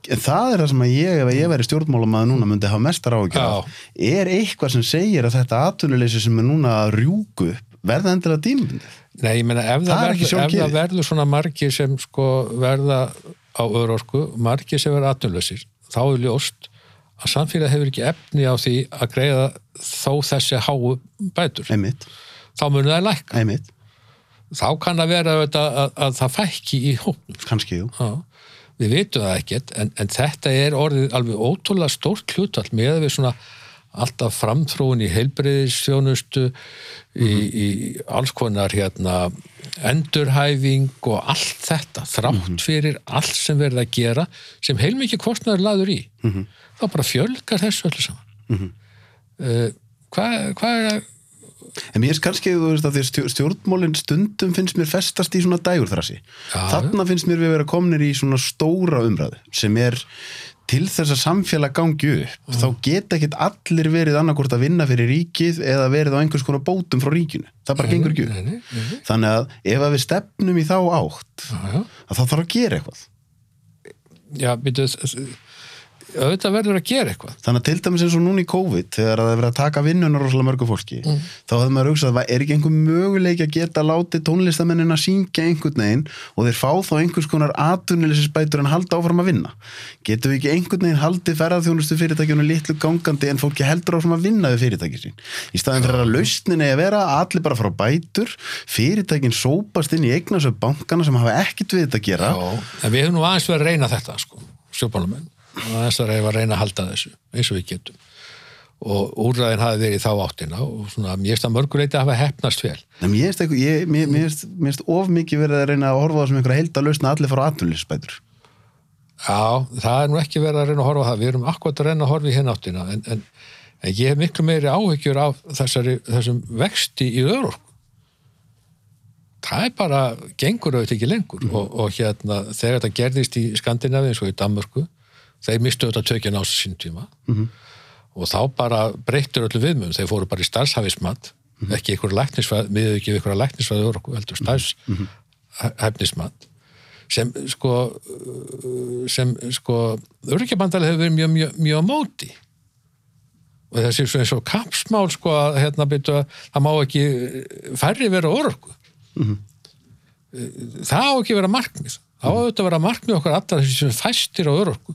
En það er það sem að ég, ef ég væri stjórnmálamaður núna myndi hafa mestar áhyggjur af. er eitthvað sem segir að þetta atvinnuleysi sem er núna að rjúku upp verða endilega tímabundið Nei, ég meina ef, Það það er verður, ef það verður svona margir sem sko verða á örorku, margir sem verða atvinnlausir, þá er ljóst að samfélag hefur ekki efni á því að greiða þó þessi háu bætur. einmitt, Þá munir það lækka. einmitt, Þá kann að vera að, að, að það fækki í hópnum. kannski jú Já, við vitum það ekkert, en, en þetta er orðið alveg ótrúlega stórt hlutall með við svona alltaf framþróun í heilbreyðisþjónustu í, í alls konar hérna endurhæfing og allt þetta þrátt fyrir allt sem verið að gera sem heilmikið kostnaður laður í. Þá bara fjölgar þessu öllu saman. Uh, hvað hva er að En mér er kannski, þú veist, að því stjórn- stjórnmálin stundum finnst mér festast í svona dægurþrassi. Já, Þarna finnst mér við vera komnir í svona stóra umræðu sem er til þess að samfélag gangi upp. Þá geta ekkit allir verið annarkort að vinna fyrir ríkið eða verið á einhvers konar bótum frá ríkinu. Það bara gengur ekki upp. Þannig að ef að við stefnum í þá átt, að þá þarf að gera eitthvað. Já, býtu, auðvitað verður að gera eitthvað. Þannig að til dæmis eins og núna í COVID þegar að það er verið að taka vinnuna rosalega mörgu fólki þá hefði maður hugsað að er ekki einhver möguleik að geta látið tónlistamennina syngja einhvern veginn og þeir fá þá einhvers konar atvinnilegisbætur en halda áfram að vinna? Getum við ekki einhvern veginn haldið ferðarþjónustu fyrirtækjunum litlu gangandi en fólki heldur áfram að vinna við fyrirtæki sín? Í staðin fyrir að lausnin eigi að vera að allir bara fara á bætur fyrirtækin sópast inn í eignasöf bankana sem hafa ekkit við þetta að gera. Já, aðeins verið að reyna að að að halda þessu, eins og við getum. Og úrræðin hafi verið þá áttina og svona, mér finnst að mörguleiti að hafa hefnast vel. En mér finnst of mikið verið að reyna að horfa það sem einhverja heilda lausna allir fara á atvinnilegisbætur Já, það er nú ekki verið að reyna að horfa það. Við erum akkurat að reyna að horfa í hinn áttina, en, en, en ég hef miklu meiri áhyggjur af þessari, þessum vexti í örorku. Það er bara, gengur auðvitað ekki lengur og, og hérna, þegar þetta gerðist í Skandinavi eins og í Danmörku, þeir mistu auðvitað tökja á sín tíma. Og þá bara breyttur öllu viðmjöðum, þeir fóru bara í starfshafismat, ekki ykkur læknisfæð, miðið ekki ykkur læknisfæð örorku, heldur starfshafnismat sem sko sem sko öryggjabandali hefur verið mjög, mjög, mjög móti. Og þessi svo eins og kapsmál sko að hérna byrju að það má ekki færri vera orku það á ekki vera markmið það á auðvitað að vera markmið okkar allar þessi sem fæstir á orku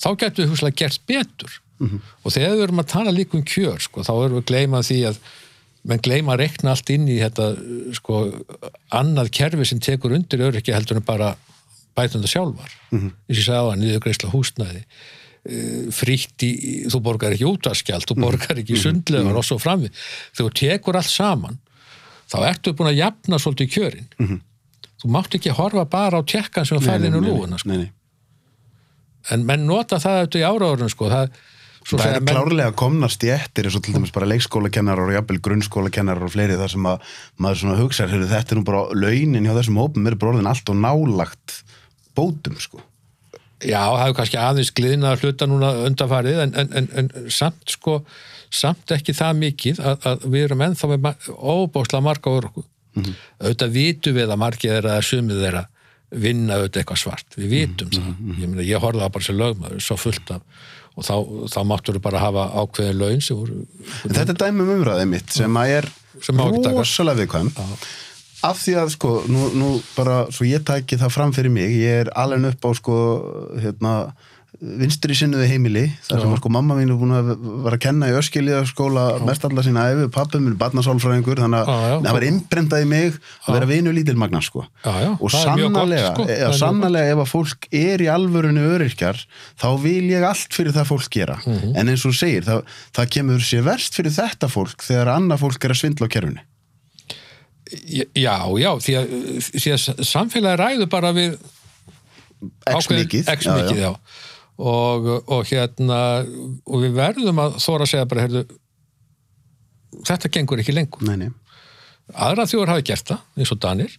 þá getum við húslega gert betur og þegar við erum að tala líka um kjör sko, þá erum við að gleyma því að menn gleyma að rekna allt inn í þetta sko, annað kerfi sem tekur undir öryggi heldur en bara bætunda sjálfar eins og ég sagði á að niðurgreisla húsnæði eh, frítt í, þú borgar ekki útvarskjald, þú borgar ekki sundlegar og svo framvi. Þegar þú tekur allt saman, þá ertu búin að jafna svolítið kjörin. Þú mátt ekki horfa bara á tjekkan sem þú færði inn á lúuna, sko. nei, nei. En menn nota það í áraðurinn, sko. Það, Það er klárlega komnar stjættir eins og til dæmis bara leikskólakennarar og jafnvel grunnskólakennarar og fleiri þar sem að maður hugsa þetta er nú bara launin hjá þessum hópum er bara orðin allt og nálagt bótum sko. Já, það hefur kannski aðeins gliðnað hluta núna undanfarið en, en, en, en samt sko samt ekki það mikið að, að við erum ennþá með ma- óbóðslega marga orku auðvitað vitum við að margið þeirra eða sumið þeirra vinna auðvitað eitthvað svart. Við vitum það, ég meina ég horfði á bara sem lögmaður, svo fullt af og þá, þá máttur bara hafa ákveðin laun sem voru þetta er dæmi um umræðið mitt sem að er Sem rosalega viðkvæm. Af því að sko, nú, nú bara svo ég tæki það fram fyrir mig ég er alveg upp á sko hérna vinstri sinnuði heimili þar sem að sko mamma mín að vera að kenna í öskilíða skóla mest alla sína æfi, pappi minn er barnasálfræðingur þannig Já, já. að það var innbrendað í mig að vera vinu lítil magna sko. Já, já, og sannarlega, sko. e, Það er mjög sannarlega ef að fólk er í alvörunni öryrkjar þá vil ég allt fyrir það fólk gera. Mhm. en eins og segir, það, það kemur sér verst fyrir þetta fólk þegar annað fólk er að svindla á kerfinu. Já, já, því að, því að samfélagi ræður bara við X ákveðin- mikið. X mikið, já, Og, og hérna og við verðum að þóra að segja bara heyrðu, þetta gengur ekki lengur. Nei, nei. aðra þjóður hafi gert það, eins og Danir.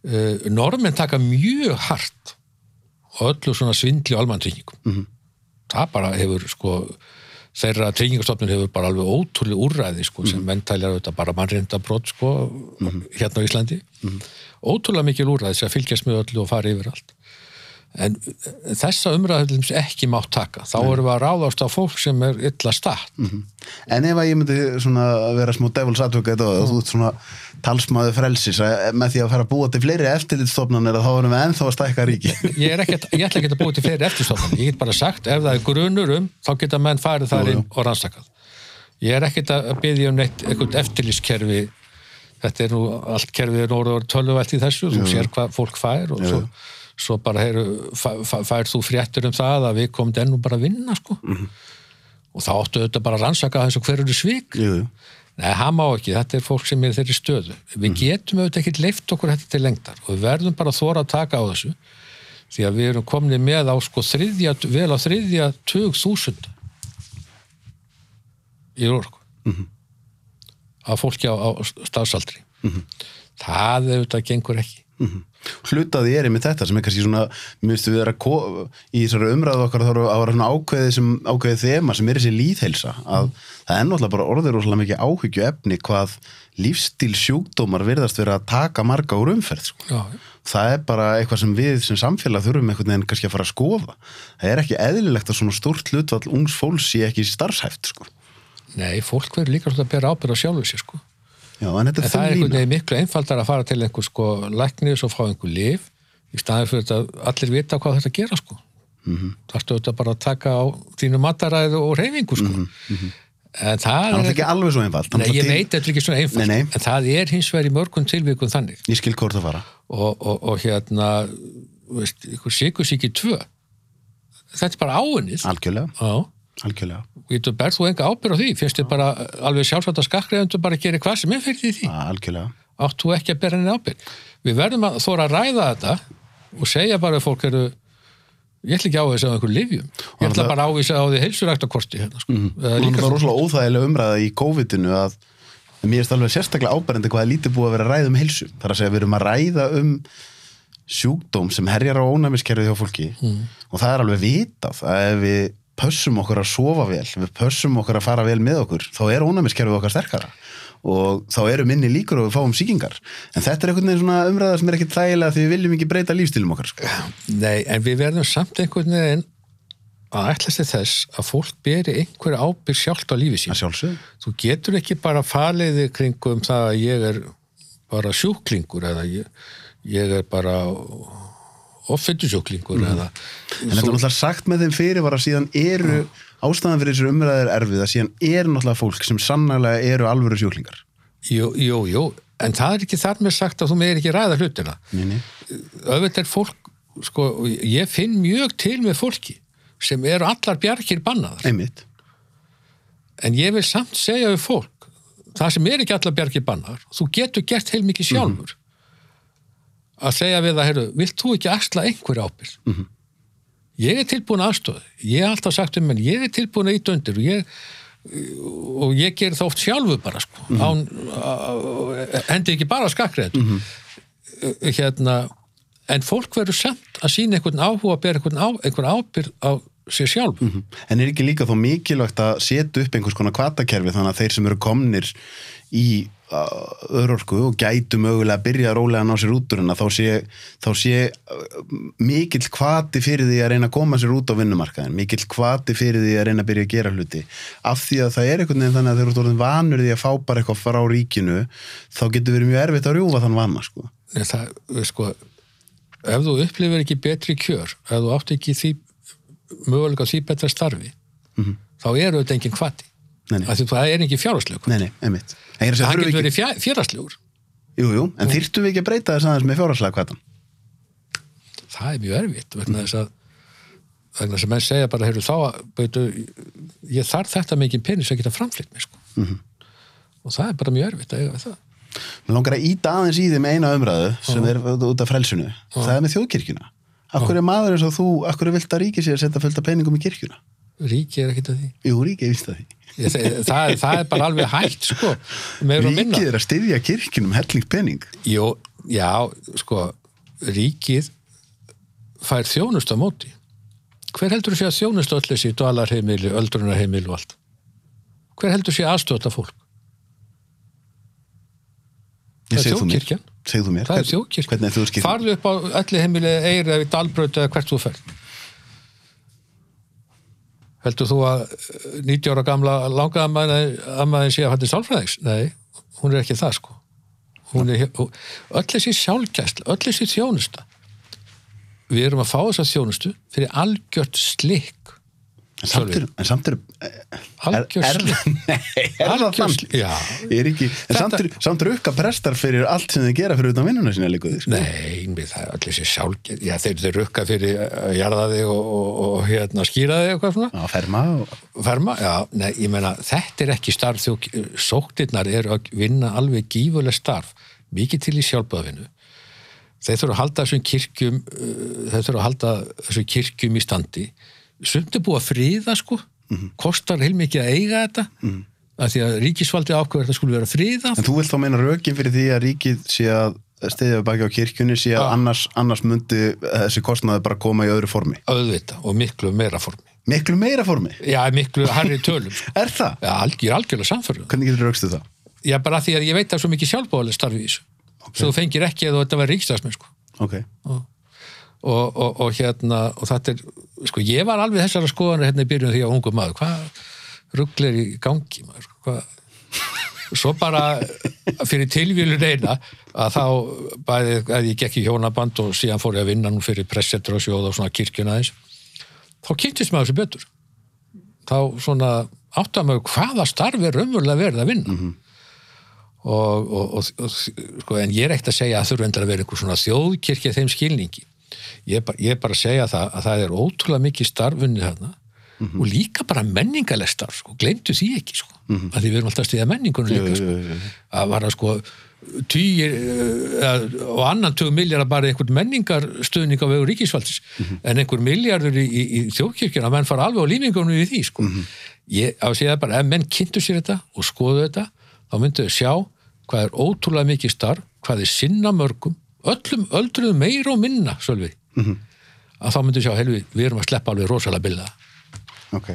Uh, normenn taka mjög hart og öllu svona svindli og almanntryggingum Mhm. það bara hefur sko þeirra tryggingastofnun hefur bara alveg ótrúlega úrræði sko, sem menn tæljar auðvitað bara mannreindabrót sko, hérna á Íslandi. Mhm. ótrúlega mikil úrræði sem fylgjast með öllu og fara yfir allt en þessa umræðum ekki mátt taka, þá erum við að ráðast á fólk sem er illa statt. En ef að ég myndi svona vera smá devils advocate og þú ert svona talsmaður frelsis að með því að fara að búa til fleiri eftirlitstofnanir að þá erum við ennþá að stækka ríki (laughs) ég, er ekkert, ég ætla ekki að búið til fleiri eftirstofnum ég get bara sagt, ef það er grunur um þá geta menn farið þar inn og rannsakað. Ég er ekkert að byggja um neitt eitthvað eftirlýskerfi þetta er nú, allt kerfið er svo, bara heyru, fær, þú fréttur um það að við komum ennú bara að vinna sko Mhm. og þá áttu þetta bara að rannsaka þessu hver eru svik jú, jú. Nei, það má ekki, þetta er fólk sem er þeirri stöðu. Við getum auðvitað ekki leift okkur þetta til lengdar og við verðum bara að þóra að taka á þessu því að við erum komin með á sko þriðja, vel á þriðja tug þúsund í orku af fólki á, á stafsaldri. Það auðvitað gengur ekki. Hlutaði er með þetta sem er kannski svona minnstu við er að í þessari umræðu okkar þá vera svona ákveðið sem ákveðið þema sem er þessi líðheilsa að það er náttúrulega bara orðið rosalega mikið áhyggju efni hvað lífstíl sjúkdómar virðast vera að taka marga úr umferð sko. Já, það er bara eitthvað sem við sem samfélag þurfum einhvern veginn kannski að fara að skoða það er ekki eðlilegt að svona stórt hlutvall ungs fólks sé ekki starfshæft sko. nei, fólk verður líka svolítið að bera ábyrð á sjálfu sér sko. Já, en En það er einhvern veginn miklu einfaldar að fara til einhver sko læknis og fá einhver lif í staðið fyrir þetta allir vita hvað þetta gera sko. Mm -hmm. Það ertu auðvitað bara að taka á þínu mataræðu og reyfingu sko. En það það er er ekki alveg svo einfalt Nei, ég til- veit þetta er ekki svona einfalt, Nei, nei. en það er hins vegar í mörgum tilvíkum þannig ég skil hvort að fara og, og, og hérna, veist, ykkur sikursíki tvö, þetta er bara áunnið. algjörlega, Já, algjörlega Getur, berð þú enga ábyrð á því? Finnst þið bara alveg sjálfsagt að skakkriðendur bara gera hvað sem er fyrir því? algjörlega Átt þú ekki að bera henni ábyrð? Við verðum að þóra að ræða þetta og segja bara að fólk eru ég ætla ekki á þess að einhver livjum ég ætla bara að ávísa á því heilsuræktakorti hérna, sko. mm Það er líka rosalega óþægilega umræða í COVID-inu að mér er alveg sérstaklega áberandi hvað er lítið búið að vera að ræða um heilsu. Það er að segja að við erum að ræða um sjúkdóm sem herjar á ónæmiskerfið hjá fólki og það er alveg vitað að ef við pössum okkur að sofa vel, við pössum okkur að fara vel með okkur, þá er ónæmiskerfið okkar sterkara og þá eru minni líkur og við fáum sýkingar. En þetta er einhvern veginn svona umræða sem er ekki þægilega því við viljum ekki breyta lífstílum okkar. Sko. Nei, en við verðum samt einhvern veginn að ætla sig þess að fólk beri einhverja ábyrg sjálft á lífi sín þú getur ekki bara faliði kringum það að ég er bara sjúklingur eða ég, ég er bara offendusjúklingur eða En þetta er náttúrulega sagt með þeim fyrirvara síðan eru ástæðan fyrir þessu umræðir erfið að síðan eru náttúrulega fólk sem sannlega eru alvöru sjúklingar. jú, jú, jú, en það er ekki þar með sagt að þú meðir ekki ræða hlutina. Auðvitað er fólk sko, ég finn mjög til með fólki sem eru allar bjargir bannaðar. Einmitt. en ég vil samt segja við fólk það sem er ekki allar bjargir bannaðar þú getur gert heilmikið sjálfur að segja við það, heyrðu, vilt þú ekki axla einhver ábyrð ég er tilbúin aðstöð ég hef alltaf sagt um menn, ég er tilbúin að ít undir og ég, og ég ger það oft sjálfur bara sko, án, á- hendi ekki bara skakkrið hérna en fólk verður samt að sína einhvern áhuga að bera einhvern, á, einhvern ábyrð á sér sjálf En er ekki líka þó mikilvægt að setja upp einhvers konar kvatakerfi þannig að þeir sem eru komnir í örorku og gætu mögulega að byrja rólega að ná sér út úr hennar þá sé, þá sé uh, mikill kvati fyrir því að reyna að koma sér út á vinnumarkaðin, mikill kvati fyrir því að reyna að byrja að gera hluti. Af því að það er einhvern veginn þannig að þeir eru orðin vanur því að fá bara eitthvað frá ríkinu þá getur verið mjög erfitt að rjúfa þann vana sko. Það, sko ef þú upplifir ekki betri kjör ef þú átt ekki því mögulega því betra starfi þá eru þetta engin hvati Það er ekki fjárhastlegur Nei, nei, einmitt. En ég að segja, það getur verið fjár, fjárhastlegur Jú, jú, en þyrftum við ekki að breyta þess aðeins með fjárhagslega kvatan það er mjög erfitt vegna þess að vegna þess að menn segja bara heyrðu, þá, beitu, ég þarf þetta mikið penis að geta framflytt mér sko. og það er bara mjög erfitt að eiga við það. Mér langar að íta aðeins í því með eina umræðu sem er út af frelsinu. Það er með þjóðkirkjuna. Akkur er maður eins og þú, akkur er vilt að ríki sér að setja fullt af peningum í kirkjuna? ríki er ekkit að því. Jú, ríki er vist að því. Ég, það, það, er bara alveg hægt sko, Ríkið er að styðja kirkjunum hellingspenning. Jó, já, sko, ríkið fær þjónust á móti. Hver heldur sé að þjónust öll þessi dvalarheimili, öldrunarheimili og allt? Hver heldur sé aðstöða fólk? Það er þú þú mér. Það er er þú skipt? Farðu upp á öllu heimili eir eða í dalbraut eða hvert þú fer. Heldur þú að eh, 90 ára gamla langaðamæðin sé að hætti sálfræðings? Nei, hún er ekki það sko. Er, öll þessi sjálfgæsla, öll þessi þjónusta. Við erum að fá þessa þjónustu fyrir algjört slikk En samt eru, en samt er, er, er (laughs) er ekki, samt eru, ukka prestar fyrir allt sem þið gera fyrir utan vinnuna sinna líka því, sko. Nei, mér það er allir sér sjálf já, þeir eru rukka fyrir að jarða þig og, og, og hérna skýra þig eitthvað svona. Já, ferma og Ferma, já, nei, ég meina þetta er ekki starf. Þjó, sóknirnar eru að vinna alveg gífuleg starf. Mikið til í sjálfböðvinu þeir þurfa að halda þessum kirkjum uh, þeir þurfa að halda þessum kirkjum í standi sumt er búið að friða sko kostar heilmikið að eiga þetta mm. að því að ríkisvaldi ákveður þetta skulle vera friðað En þú vilt þá meina rökin fyrir því að ríkið sé að stiðja baki á kirkjunni sé að annars, annars myndi þessi kostnaði bara koma í öðru formi. auðvita og miklu meira formi Miklu meira formi? já, miklu harri tölum sko. (laughs) Er það? já, alg, ég er algjörlega samförður Hvernig getur raukstu það? já, bara því að ég veit að svo mikið sjálfbáðaleg starfi í þessu svo þú fengir ekki að þetta var ríkstafsmenn sko Ok. Og, og, og hérna og þetta er, sko ég var alveg þessara skoðanir hérna í byrjun því að ungu maður. Hvað ruggl er í gangi maður? Hvað? Svo bara fyrir tilvílun eina að þá bæði að ég gekk í hjónaband og síðan fór ég að vinna nú fyrir pressetur og sjóð og svona kirkjuna þess þá kynntist maður þessu betur. Þá svona áttar maður hvaða starfi er raunverulega verið að vinna. Og, og, og, og sko, en ég er ekkert að segja að þurfa endur að vera einhver svona þjóðkirkja þeim skilningi ég er bara, að segja það að það er ótrúlega mikið starfunni þarna og líka bara menningaleg starf sko, glemdu því ekki sko, að því við erum alltaf að stiða menningunum líka sko. að var að sko týjir og annan tug miljardar bara einhvern menningarstöðning á vegu ríkisfaldis en einhver miljardur í, í, í þjóðkirkjuna menn fara alveg á lífingunum í því sko. ég á að segja það bara ef menn kynntu sér þetta og skoðu þetta þá myndu þau sjá hvað er ótrúlega mikið starf hvað er sinna mörgum öllum öldruðum meira og minna svolvi að þá myndu sjá helvi við erum að sleppa alveg rosalega bilda Ok.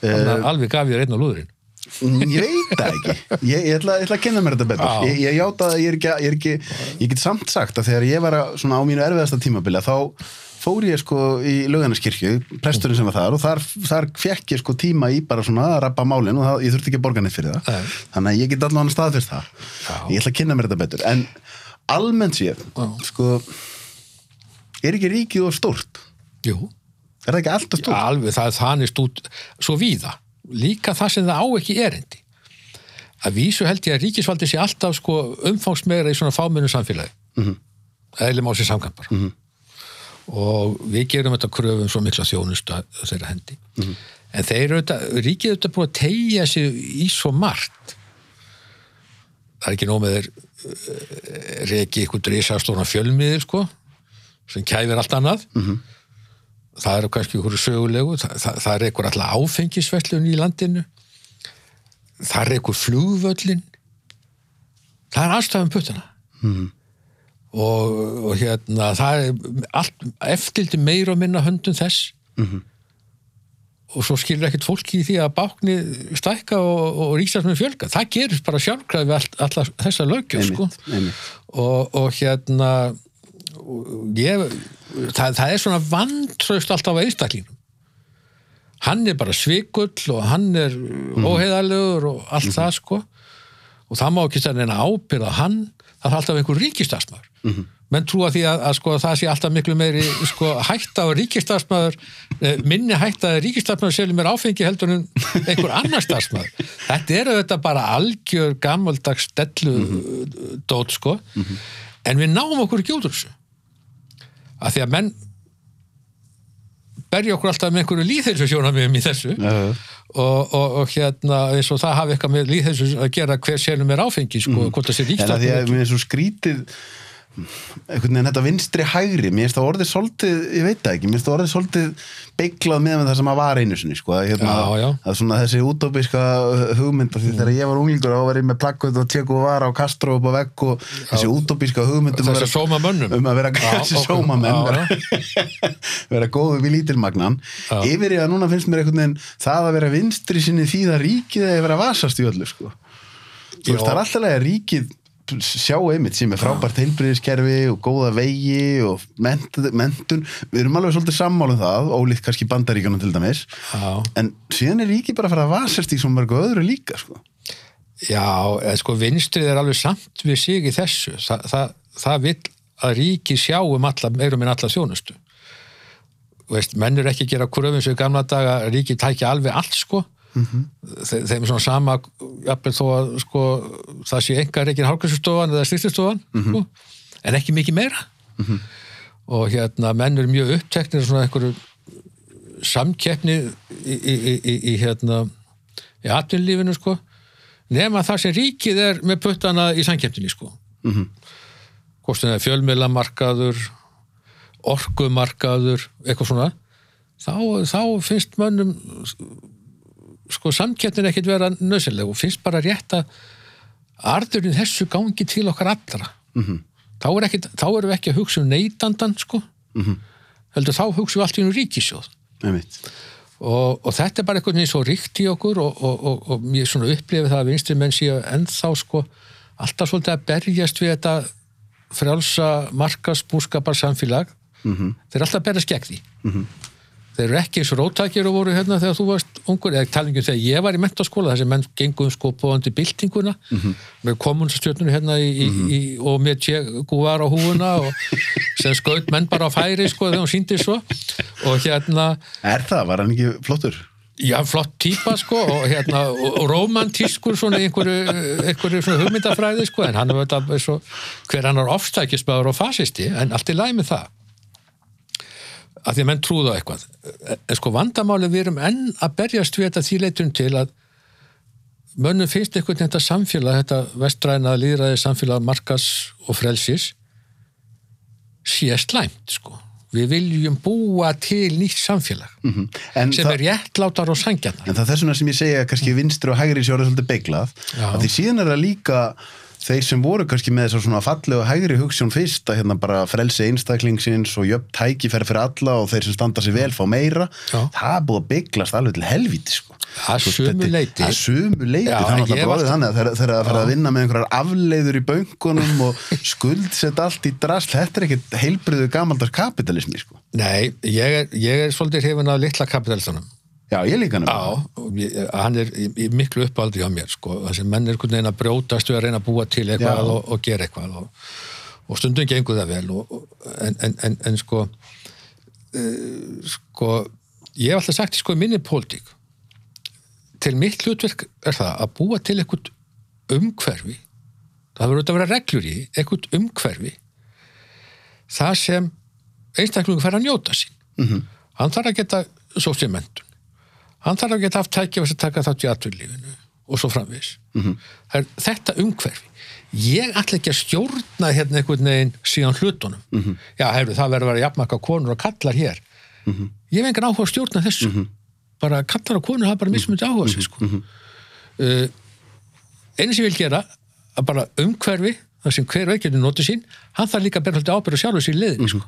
þannig að alveg gaf ég einn á lúðurinn Mm, Ég veit það ekki. Ég, ég, ætla, ég ætla að kynna mér þetta betur. Ég, ég játa að ég er ekki, ég er ekki, ég get samt sagt að þegar ég var að, svona á mínu erfiðasta tímabili þá fór ég sko í löganaskirkju, presturinn sem var þar og þar, þar fekk ég sko tíma í bara svona að rappa málin og það, ég þurfti ekki að borga neitt fyrir það. Nei. Þannig að ég get allavega staðfyrst það. Já. Ég ætla að kynna mér þetta betur. En almennt séð, Já. sko, er ekki ríkið og stórt? Jú, Er það ekki alltaf stórt? alveg það er þannig stút svo víða, líka það sem það á ekki erindi að vísu held ég að ríkisvaldi sé alltaf sko umfangsmeira í svona fámennu samfélagi mm -hmm. eðlum á sér samkampar -hmm. og við gerum þetta kröfum svo mikla þjónustu að þeirra hendi en þeir eru þetta, ríkið er þetta búið að tegja sig í svo margt það er ekki nóg með þeir reki ykkur drísastóna fjölmiðir sko sem kæfir allt annað. Það eru kannski ykkur sögulegu. Það, það, það er ykkur alltaf áfengisvellun í landinu. Það er ykkur flugvöllin það er aðstæðum puttana. Mm. og, og hérna það er allt, eftirldi meira og minna höndum þess. -hmm. Og svo skilur ekkert fólki í því að bákni stækka og, og ríkstafsmenn fjölga. Það gerist bara sjálfkræði við all, alla þessa lögjöf sko. Og, og hérna og ég, það, það er svona vantraust alltaf á einstaklingum hann er bara svikull og hann er óheiðalegur og allt það sko. Og það má ekki stæða neina ábyrða hann, það er alltaf einhver ríkistarsmaður menn trúa því að, að sko, það sé alltaf miklu meiri sko, hætta á ríkistarsmaður eh, minni hætta að ríkistarsmaður selur mér áfengi heldur en einhver annar starsmaður þetta er þetta bara algjör gammaldags stellu dót sko. En við náum okkur ekki út úr þessu. Að því að menn berja okkur alltaf með einhverju líðheilsu sjónamiðum í þessu Já. og, og, og hérna eins og það hafi eitthvað með líðheilsu að gera hver selum er áfengi sko, hvort það sé En að því að mér er svo skrítið einhvern veginn þetta vinstri hægri mér finnst það orðið svolítið, ég veit það ekki mér finnst það orðið svolítið beiklað með það sem að var einu sinni sko, að, hérna, Já, já. að svona þessi útópiska hugmynda því þegar ég var unglingur þá var ég með plakkut og tjeku og var á Castro upp á vegg og þessi útópiska hugmynd um að þessi vera, sóma mönnum um að vera Já, (laughs) þessi sómamenn Já, (laughs) vera, vera góðu við lítilmagnan Já. yfir í að núna finnst mér einhvern veginn það að vera vinstri sinni því það ríkið eða vera vasast í öllu sko. Þú veist, Já. það er alltaf að ríkið sjá einmitt sem er frábært heilbriðiskerfi og góða vegi og ment- mentun, við erum alveg svolítið sammála um það, ólíkt kannski bandaríkjunum til dæmis, Já. en síðan er ríkið bara að fara að vasast í svo mörgu öðru líka sko. Já, eða sko vinstrið er alveg samt við sig í þessu. Þa, það, það vill að ríki sjá um alla, meirum en alla þjónustu. veist, menn er ekki að gera kröfum sem í gamla daga ríki tækja alveg allt sko Þe þeim er svona sama jafnvel þó að sko það sé engar ekki hálfkvæmstofan eða styrstistofan sko, en ekki mikið meira. Og hérna menn er mjög uppteknir svona einhverju samkeppni í, í, í, í, hérna í atvinnlífinu sko nema það sem ríkið er með puttana í samkeppninni sko. Hvort það er fjölmiðlamarkaður orkumarkaður eitthvað svona þá, þá finnst mönnum sko samkeppnin ekkert vera nöðsynleg og finnst bara rétt að arðurinn þessu gangi til okkar allra. -hmm. þá, er ekki, þá erum við ekki að hugsa um neytandan sko. -hmm. heldur þá hugsa við allt í um ríkisjóð og, og þetta er bara eitthvað eins og ríkt í okkur og, og, og, og mér svona upplifið það að vinstri menn séu ennþá sko alltaf svolítið að berjast við þetta frjálsa markasbúskapar samfélag Mhm. þeir eru alltaf berjast gegn því þeir eru ekki eins og róttakir og voru hérna þegar þú varst ungur, eða talingum þegar ég var í mentaskóla þessi menn gengum sko bóðandi byltinguna. Með kommunstjörnunum hérna í, í, í, og með Che Guevara á húuna og (laughs) sem skaut menn bara á færi sko þegar hún síndi svo. Og hérna Er það? Var hann ekki flottur? Já, flott típa sko og, hérna, og, romantískur svona einhverju, einhverju svona hugmyndafræði sko en hann er þetta eins og hver hann er ofstækismæður og fasisti en allt í lagi með það að því að menn trúða á eitthvað. En sko vandamáli við erum enn að berjast við þetta því leitum til að mönnum finnst einhvern þetta samfélag þetta vestræna líðræði samfélag markas og frelsis sé slæmt sko. Við viljum búa til nýtt samfélag Mhm. En sem það- er réttlátar og sangjarnar En það er þessuna sem ég segja að kannski vinstri og hægri sjóra svolítið beiglað að því síðan er það líka þeir sem voru kannski með þessar svona fallegu og hægri hugssjón fyrst að hérna bara frelsi einstaklingsins og jöfn tækifæri fyrir alla og þeir sem standa sig vel fá meira Já. það er búið að beiglast alveg til helvíti sko. að að það er hef bróðið alltaf- þannig að þegar þegar það fara að vinna með einhverjar afleiður í böngunum og (laughs) skuldsett allt í drast þetta er ekkert heilbriðu gamaldars kapitalismi sko. nei, ég er, ég er svolítið hrifin af litla kapitalistunum Já, ég líka nefnilega. Já, og hann er í, í miklu uppaldi hjá mér sko, þessi menn er einhvern veginn að brjótast við að reyna að búa til eitthvað og, og gera eitthvað og, og stundum gengur það vel og, og, en, en, en, en sko uh, sko ég hef alltaf sagt sko í minni pólitík til mitt hlutverk er það að búa til eitthvað umhverfi það verður auðvitað að vera reglur í eitthvað umhverfi það sem einstaklingum fær að njóta sín. -hmm. hann þarf að geta mentun hann þarf að geta haft tækja að taka þátt í atvinnlífinu og svo framvis -hmm. er, þetta umhverfi. Ég ætla ekki að stjórna hérna einhvern veginn síðan hlutunum. -hmm. já, hefur það verður að vera jafnmaka konur og kallar hér. Ég hef engan áhuga að stjórna þessu. Bara kallar og konur hafa bara mismundi áhuga sig sko. uh, einu sem ég vil gera að bara umhverfi þar sem hver getur notið sín hann þarf líka að bera ábyrða sjálfur sér liðin sko.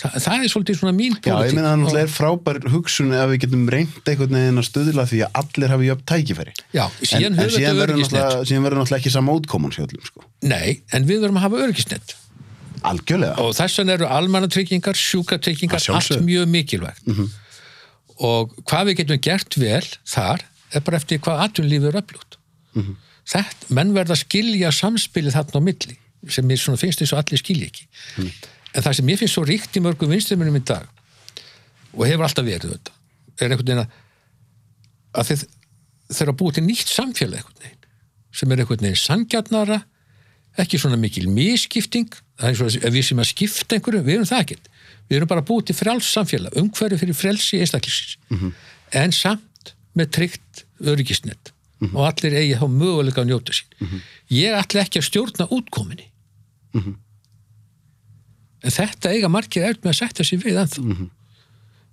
Þa, það er svolítið svona mín Já, ég meina það er frábær hugsun ef við getum reynd einhvern veginn að stuðla því að allir hafi jöfn tækifæri. Já, síðan en, en síðan verður náttúrulega, ekki sama útkoman sjöldum sko. Nei, en við verðum að hafa örgisnett Algjörlega. Og þess vegna eru almannatryggingar, sjúkatryggingar Að allt mjög mikilvægt. Og hvað við getum gert vel þar er bara eftir hvað atvinnlífi er öflugt. Þetta, menn verða að skilja samspilið þarna á milli sem svona finnst þess að allir skilja ekki en það sem mér finnst svo ríkt í mörgum vinstrimunum í dag og hefur alltaf verið þetta er einhvern veginn að, að þeir, þeir að búið til nýtt samfélag einhvern veginn sem er einhvern veginn sangjarnara ekki svona mikil miskipting það er og ef við sem að skipta einhverju við erum það ekkert, við erum bara búið til frjáls samfélag, umhverju fyrir frelsi einstaklisins en samt með tryggt öryggisnett og allir eigi þá möguleika að njóta sín. Ég ætla ekki að stjórna útkominni en þetta eiga margir eftir með að setja sér við ennþá.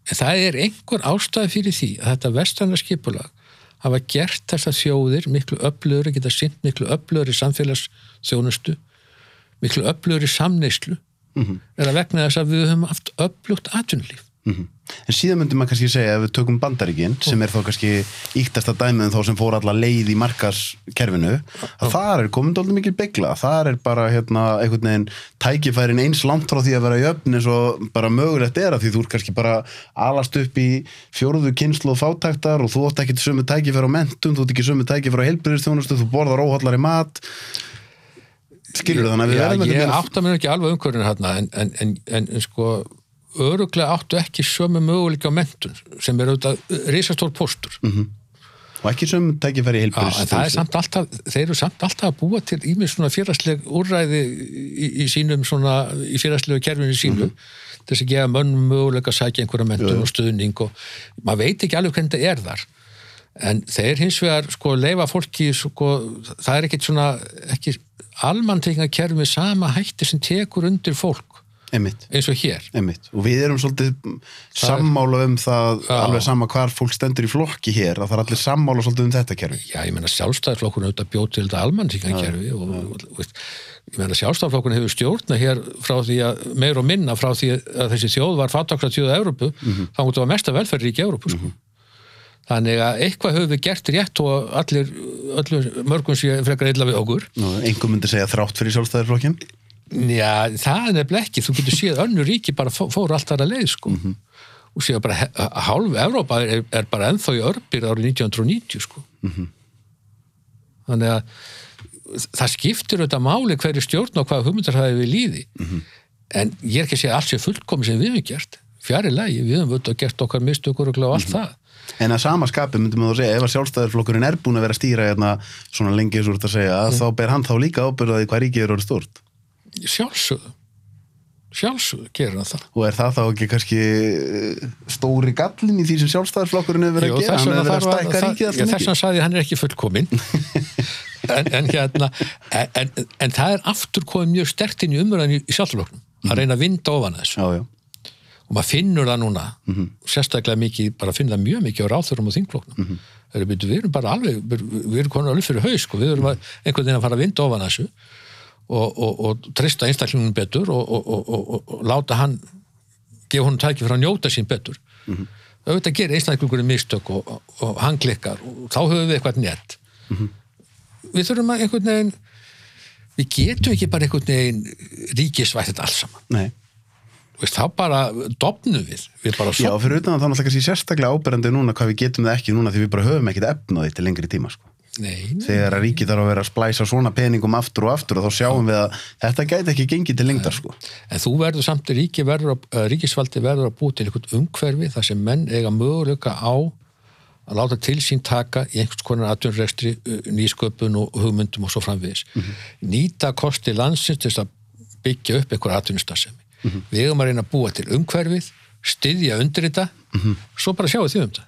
En það er einhver ástæði fyrir því að þetta vestræna skipulag hafa gert þessar þjóðir miklu öflöður, geta sint miklu öflöður í samfélagsþjónustu miklu öflöður í samneyslu er að vegna þess að við höfum haft öflugt atvinnulíf. Mhm. En síðan myndum maður kannski segja ef við tökum bandaríkin sem er þá kannski íktasta dæmið en þá sem fór alla leið í markaskerfinu að þar er komin dálítið mikil begla þar er bara hérna einhvern veginn tækifærin eins langt frá því að vera jöfn eins og bara mögulegt er að því þú er kannski bara alast upp í fjóruðu kynslu og fátæktar og þú átt ekki sömu tækifæri á mentum, þú átt ekki sömu tækifæri á heilbyrðistjónustu, þú borðar óhallari mat. Skilur þannig að við verðum ég að- átta mér ekki alveg umhverjum hérna en, en, en, en, en sko öruglega áttu ekki sömu möguleika á mentun sem er auðvitað risastór póstur. Og ekki sem tækifæri alltaf, þeir eru samt alltaf að búa til ímið svona félagsleg úrræði í, í sínum svona, í félagslegu kerfinu sínu til þess að gefa mönnum möguleika að sækja einhverja mentun og stuðning og maður veit ekki alveg hvernig þetta er þar. En þeir hins vegar sko leifa fólki sko, það er ekkit svona ekki almanntekinga kerfi með sama hætti sem tekur undir fólk einmitt, eins og hér. Einmitt. Og við erum svolítið sammála um það Já. alveg sama hvar fólk stendur í flokki hér að það er allir sammála svolítið um þetta kerfi. Já, ég meina sjálfstæðarflokkurinn auðvitað bjóð til þetta almanntíkankerfi og, og, og ég meina sjálfstæðarflokkurinn hefur stjórna hér frá því að meir og minna frá því að þessi þjóð var fattaksra þjóð að Európu, þá mútið var mesta velferðir í Európu sko. Þannig að eitthvað höfum við gert rétt og allir, allir mörgum sé frekar illa við okkur. Nú, einhver myndi segja þrátt fyrir sjálfstæðarflokkin Já, það er nefnilega ekki. Þú getur séð önnu ríki bara fó- fóru allt aðra leið sko. Og séð bara hálf Evrópa er, er bara ennþá í örbir árið 1990 sko. Þannig að það skiptir auðvitað máli hverju stjórn og hvaða hugmyndar það er við líði. En ég er ekki að segja að allt sé fullkomi sem við höfum gert. Fjari lagi, við höfum auðvitað gert okkar mistökur og allt það. en að sama skapi myndum við að segja ef að sjálfstæðarflokkurinn er búin að vera að stýra hérna svona lengi eins og þú ert að segja að þá ber hann þá líka ábyrðaði hvað ríkið er orðið stort Sjálfsögðu. Sjálfsögðu gerir hann það. og er það þá ekki kannski eh, stóri gallin í því sem sjálfstæðarflokkurinn hefur verið að gera, þess hann hefur verið að stækka ríkið alltaf þess mikið. vegna sagði hann er ekki fullkominn. (laughs) En, en hérna en, en, en það er aftur komið mjög sterkt inn í umræðin í, í sjálfloknum að reyna að vinda ofan þessu. Já, já, og maður finnur það núna sérstaklega mikið, bara finn það mjög mikið á ráþurum og þingfloknum mm -hmm. við erum bara alveg, við erum konar alveg fyrir haus sko. við erum einhvern veginn að fara að vinda ofan þessu og, og, og trista einstaklingunum betur og, og, og, og, og láta hann gefa honum tæki fyrir að njóta sín betur. Auðvitað gerir einstaklingunum mistök og, og, og hann klikkar og þá höfum við eitthvað nett við þurfum að einhvern veginn við getum ekki bara einhvern veginn ríkisvætt þetta alls saman. Nei. Veist, þá bara dopnum við við bara Já, fyrir utan að það er sérstaklega áberandi núna hvað við getum það ekki núna því við bara höfum ekkit efnaði til lengri tíma sko. Nei, nei. þegar að ríkið þarf að vera að splæsa svona peningum aftur og aftur og þá sjáum við að þetta gæti ekki gengið til lengdar sko. en þú verður samt ríki verður að, að ríkisvaldi verður að búa til einhvern umhverfi þar sem menn eiga möguleika á að láta til sín taka í einhvers konar uh, nýsköpun og hugmyndum og svo framvegis. Nýta kosti landsins til að byggja upp einhver atvinnustasemi. Við eigum að reyna að búa til umhverfið, styðja undir þetta, svo bara sjáu því um þetta.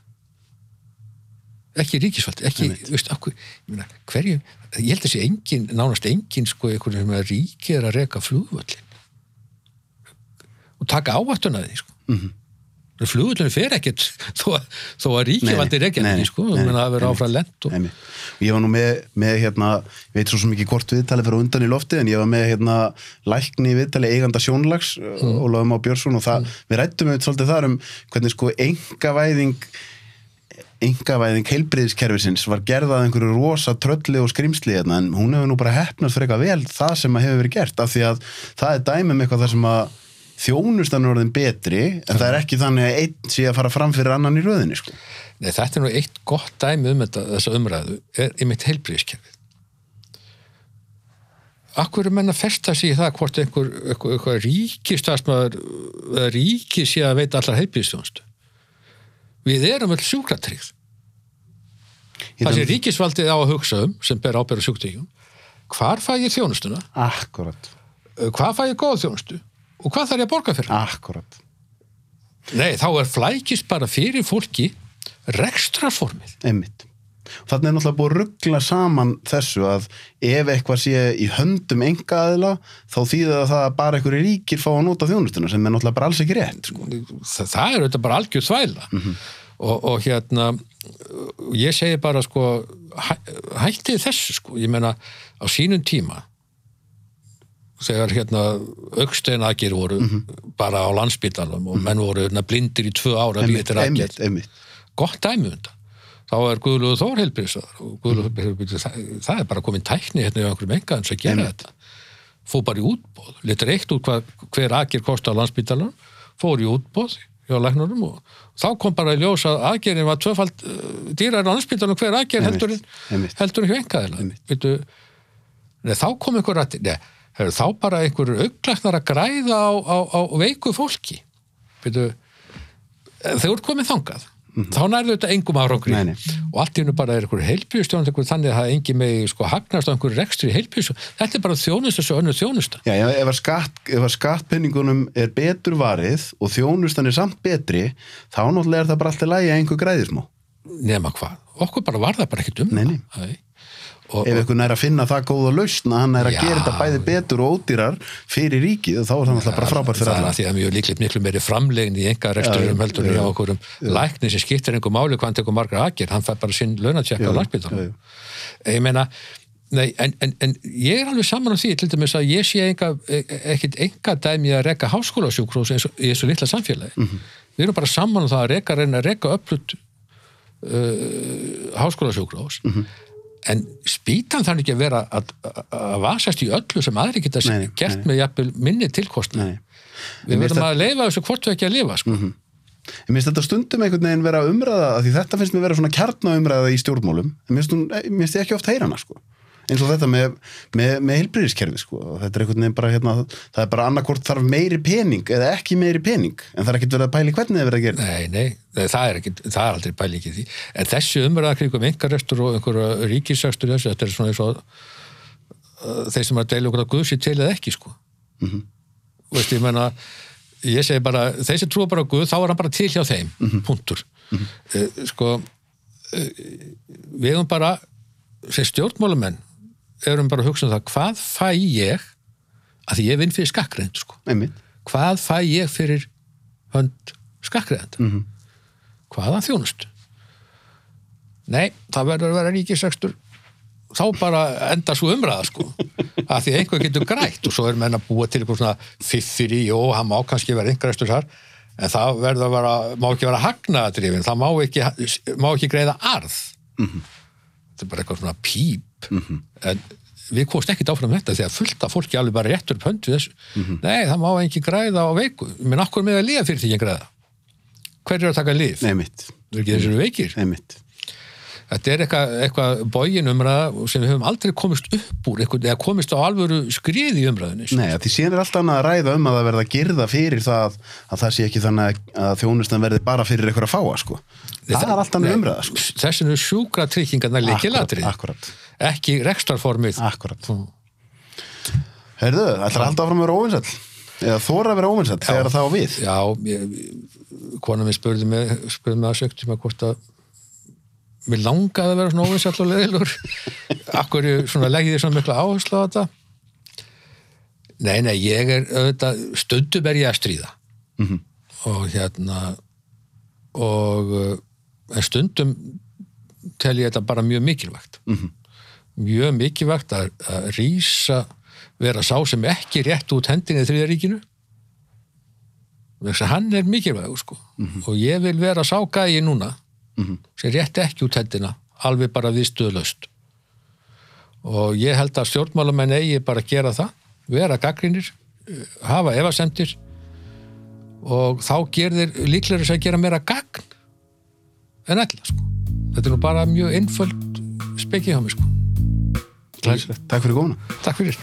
Ekki ríkisvaldi, ekki, veist, meina, hverju, ég held að sé engin, nánast engin, sko, einhvern sem að ríki er að reka flugvöllin og taka ávættuna því, sko. Mm -hmm. Flugvöllin fer ekkert þó, að- þó að ríkivaldi er því, sko, að vera nei, áfram lent og. Ég var nú með, með hérna, ég veit svo sem ekki hvort viðtalið fyrir undan í lofti en ég var með hérna lækni í viðtalið eiganda sjónlags mm. Ólafum á Björnsson og það, við rættum við svolítið þar um hvernig sko engavæðing engavæðing heilbriðiskerfisins var gerðað einhverju rosa trölli og skrimsli hérna en hún hefur nú bara hefnast fyrir eitthvað vel það sem hefur verið gert af því að það er dæmum eitthvað þar sem að þjónustan er orðin betri en það er ekki þannig að einn sé að fara fram fyrir annan í röðinni sko. Nei, þetta er nú eitt gott dæmi um þetta, þessa umræðu, er einmitt heilbríðiskerfið. Akkur er menn að festa sig í það hvort einhver, einhver, einhver ríkistastmaður ríki sé að veita allar heilbríðistjónstu. Við erum öll sjúkratryggð. Ég Það þannig- ríkisvaldið á að hugsa um, sem ber ábyrðu sjúktíkjum, hvar fæ ég þjónustuna, Akkurat, hvar fæ ég góð þjónustu og hvað þarf ég að borga fyrir? akkurat Nei, þá er flækist bara fyrir fólki rekstraformið. Einmitt. Þannig er náttúrulega búið að ruggla saman þessu að ef eitthvað sé í höndum enga aðila þá þýðir það að bara einhverju ríkir fá að nota þjónustuna sem er náttúrulega bara alls ekki rétt sko. það, það er auðvitað bara algjör þvæla. Og, og hérna ég segi bara sko hæ, hættið þessu sko. Ég meina á sínum tíma þegar hérna auksteinagir voru bara á landsbytalum og menn voru hérna, blindir í tvö ára Einmitt, einmitt, einmitt, gott dæmi um þetta þá er Guðlúður Þór heilbyrðisar og Guðlúður heilbyrðisar, það, það er bara komin tækni hérna í einhverjum engaðins að gera þetta. Fór bara í útbóð, litur eitt út hvað, hver akir kosti á landsbytalan fór í útbóð hjá læknurum og þá kom bara í ljós að aðgerinn var tvöfald uh, dýrar á landsbytalan hver aðgerinn Einmitt, heldur, heldur. Veitu, nei, þá kom einhver að nei, heru, þá bara einhver auglæknar að græða á, á, á veiku fólki. Byrju, þegar þú ert komið þangað þá nærðu þetta engum árangri Nei, nei. og allt í hennu bara er einhver heilbjörstjón þannig að það engi með sko, hagnast á einhverju rekstri heilbjörstjón þetta er bara þjónusta svo önnur þjónusta Já, já, ef skatt, ef skattpenningunum er betur varið og þjónustan er samt betri, þá náttúrulega er það bara alltaf lægi að einhver græðir smá. nema hvað, okkur bara var það bara ekkert um Nei, nei. það. Og, Ef einhvern er að finna það lausn að hann er að Já. gera þetta bæði betur og ódýrar fyrir ríkið, þá er það náttúrulega bara frábært fyrir það er alla. að því að mjög líklegt miklu meiri framlegin í enga reksturum heldur en okkur um lækni sem skiptir einhver máli hvað hann tekur margra aðgerð, hann fær bara sinn launatjekka á já, ég meina, nei, en, en, en ég er alveg saman á því, til dæmis að ég sé enga, ekkit enga dæmi að reka háskólasjúkrós eins og í þessu litla samfélagi Mhm. við erum bara saman um það að reka, reyna að reka upplut uh, háskólasjúkrós Mhm. En spýtan þannig ekki að vera að, að, að vasast í öllu sem aðri geta Nei, nei, gert nei. með jafnvel minni tilkostna við Mér finnst verðum að leifa þessu hvort við ekki að lifa sko. Ég minnst þetta stundum einhvern veginn vera umræða, því þetta finnst mér vera svona kjarnaumræða í stjórnmálum, en eh, minnst ég ekki oft heyra hana, sko. Eins og þetta með, með, með heilbyrðiskerfi, sko. Þetta er einhvern veginn bara, hérna, það er bara annarkort þarf meiri pening eða ekki meiri pening, en það er ekkert verið að pæli hvernig það er verið að gera. Nei, nei, það er, ekki, það er aldrei pælingi í því. En þessi umræða kringum engarestur og einhverja ríkisækstur þessu, þetta er svona eins og uh, þeir sem að deila okkur að Guð sér til eða ekki, sko. Mhm. Veist, ég menna, ég segi bara, þeir sem trúa bara Guð, þá er hann bara til hjá þeim, Mhm. punktur. Uh, sko, uh, við erum bara, sem stjórnmálumenn, erum bara að hugsa um það, hvað fæ ég, að því ég vinn fyrir skakkreind, sko. Hvað fæ ég fyrir hönd skakkriðanda Mhm. hvaðan þjónust nei, það verður að vera ríkisekstur þá bara enda svo umræða sko. (laughs) Að því einhver getur grætt og svo er menn að búa til eitthvað svona fiffir í og hann má kannski vera einhverjastur þar. En það verður að vera, má ekki vera hagnaðadrifin, það má ekki, má ekki greiða arð. Þetta er bara eitthvað svona píp en við komst ekkit áfram þetta því að fullt af fólki alveg bara réttur upp hönd við þessu nei, það má ekki græða á veiku menn okkur með að lifa fyrir því að græða hver er að taka? Einmitt. það er ekki þessari veikir Einmitt. þetta er eitthvað, eitthvað bógin umræða sem við höfum aldrei komist upp úr eitthvað, eða komist á alvöru skrið í umræðinni sko. Nei, því síðan er allt annað að ræða um að það verða að girða fyrir það að það sé ekki þannig að þjónustan verði bara fyrir eitthvað að fáa, sko. Það er allt annað Nei, umræða, sko. þessin er sjúkra tryggingarna Akkurat, ekki rekstarformið akkurat. Heyrðu, ætlar að áfram að vera óvinsæll? Eða þóra að vera óvinsæll þegar það á við? Já, ég, kona minn spurði mig, spurði mig að sögt tíma hvort að mér langaði að vera svona óvinsall og leðilur akkur ég svona mikla áherslu á þetta Nei, nei, ég er auðvitað, stundum er ég að stríða Mhm. og hérna og en stundum tel ég þetta bara mjög mikilvægt. Mhm. mjög mikilvægt að, að rísa vera sá sem ekki rétt út hendinni þriðaríkinu þess að hann er mikilvægur sko. Og ég vil vera sá gæi núna Mhm. sem rétt ekki út hendina alveg bara við stöðlaust og ég held að stjórnmálamenn eigi bara að gera það vera gaggrinir, hafa efasendir og þá gerðir líklega þess að gera meira gagn en ella sko. Þetta er nú bara mjög einföld spekið hjá mig sko. Takk fyrir góðuna. Takk fyrir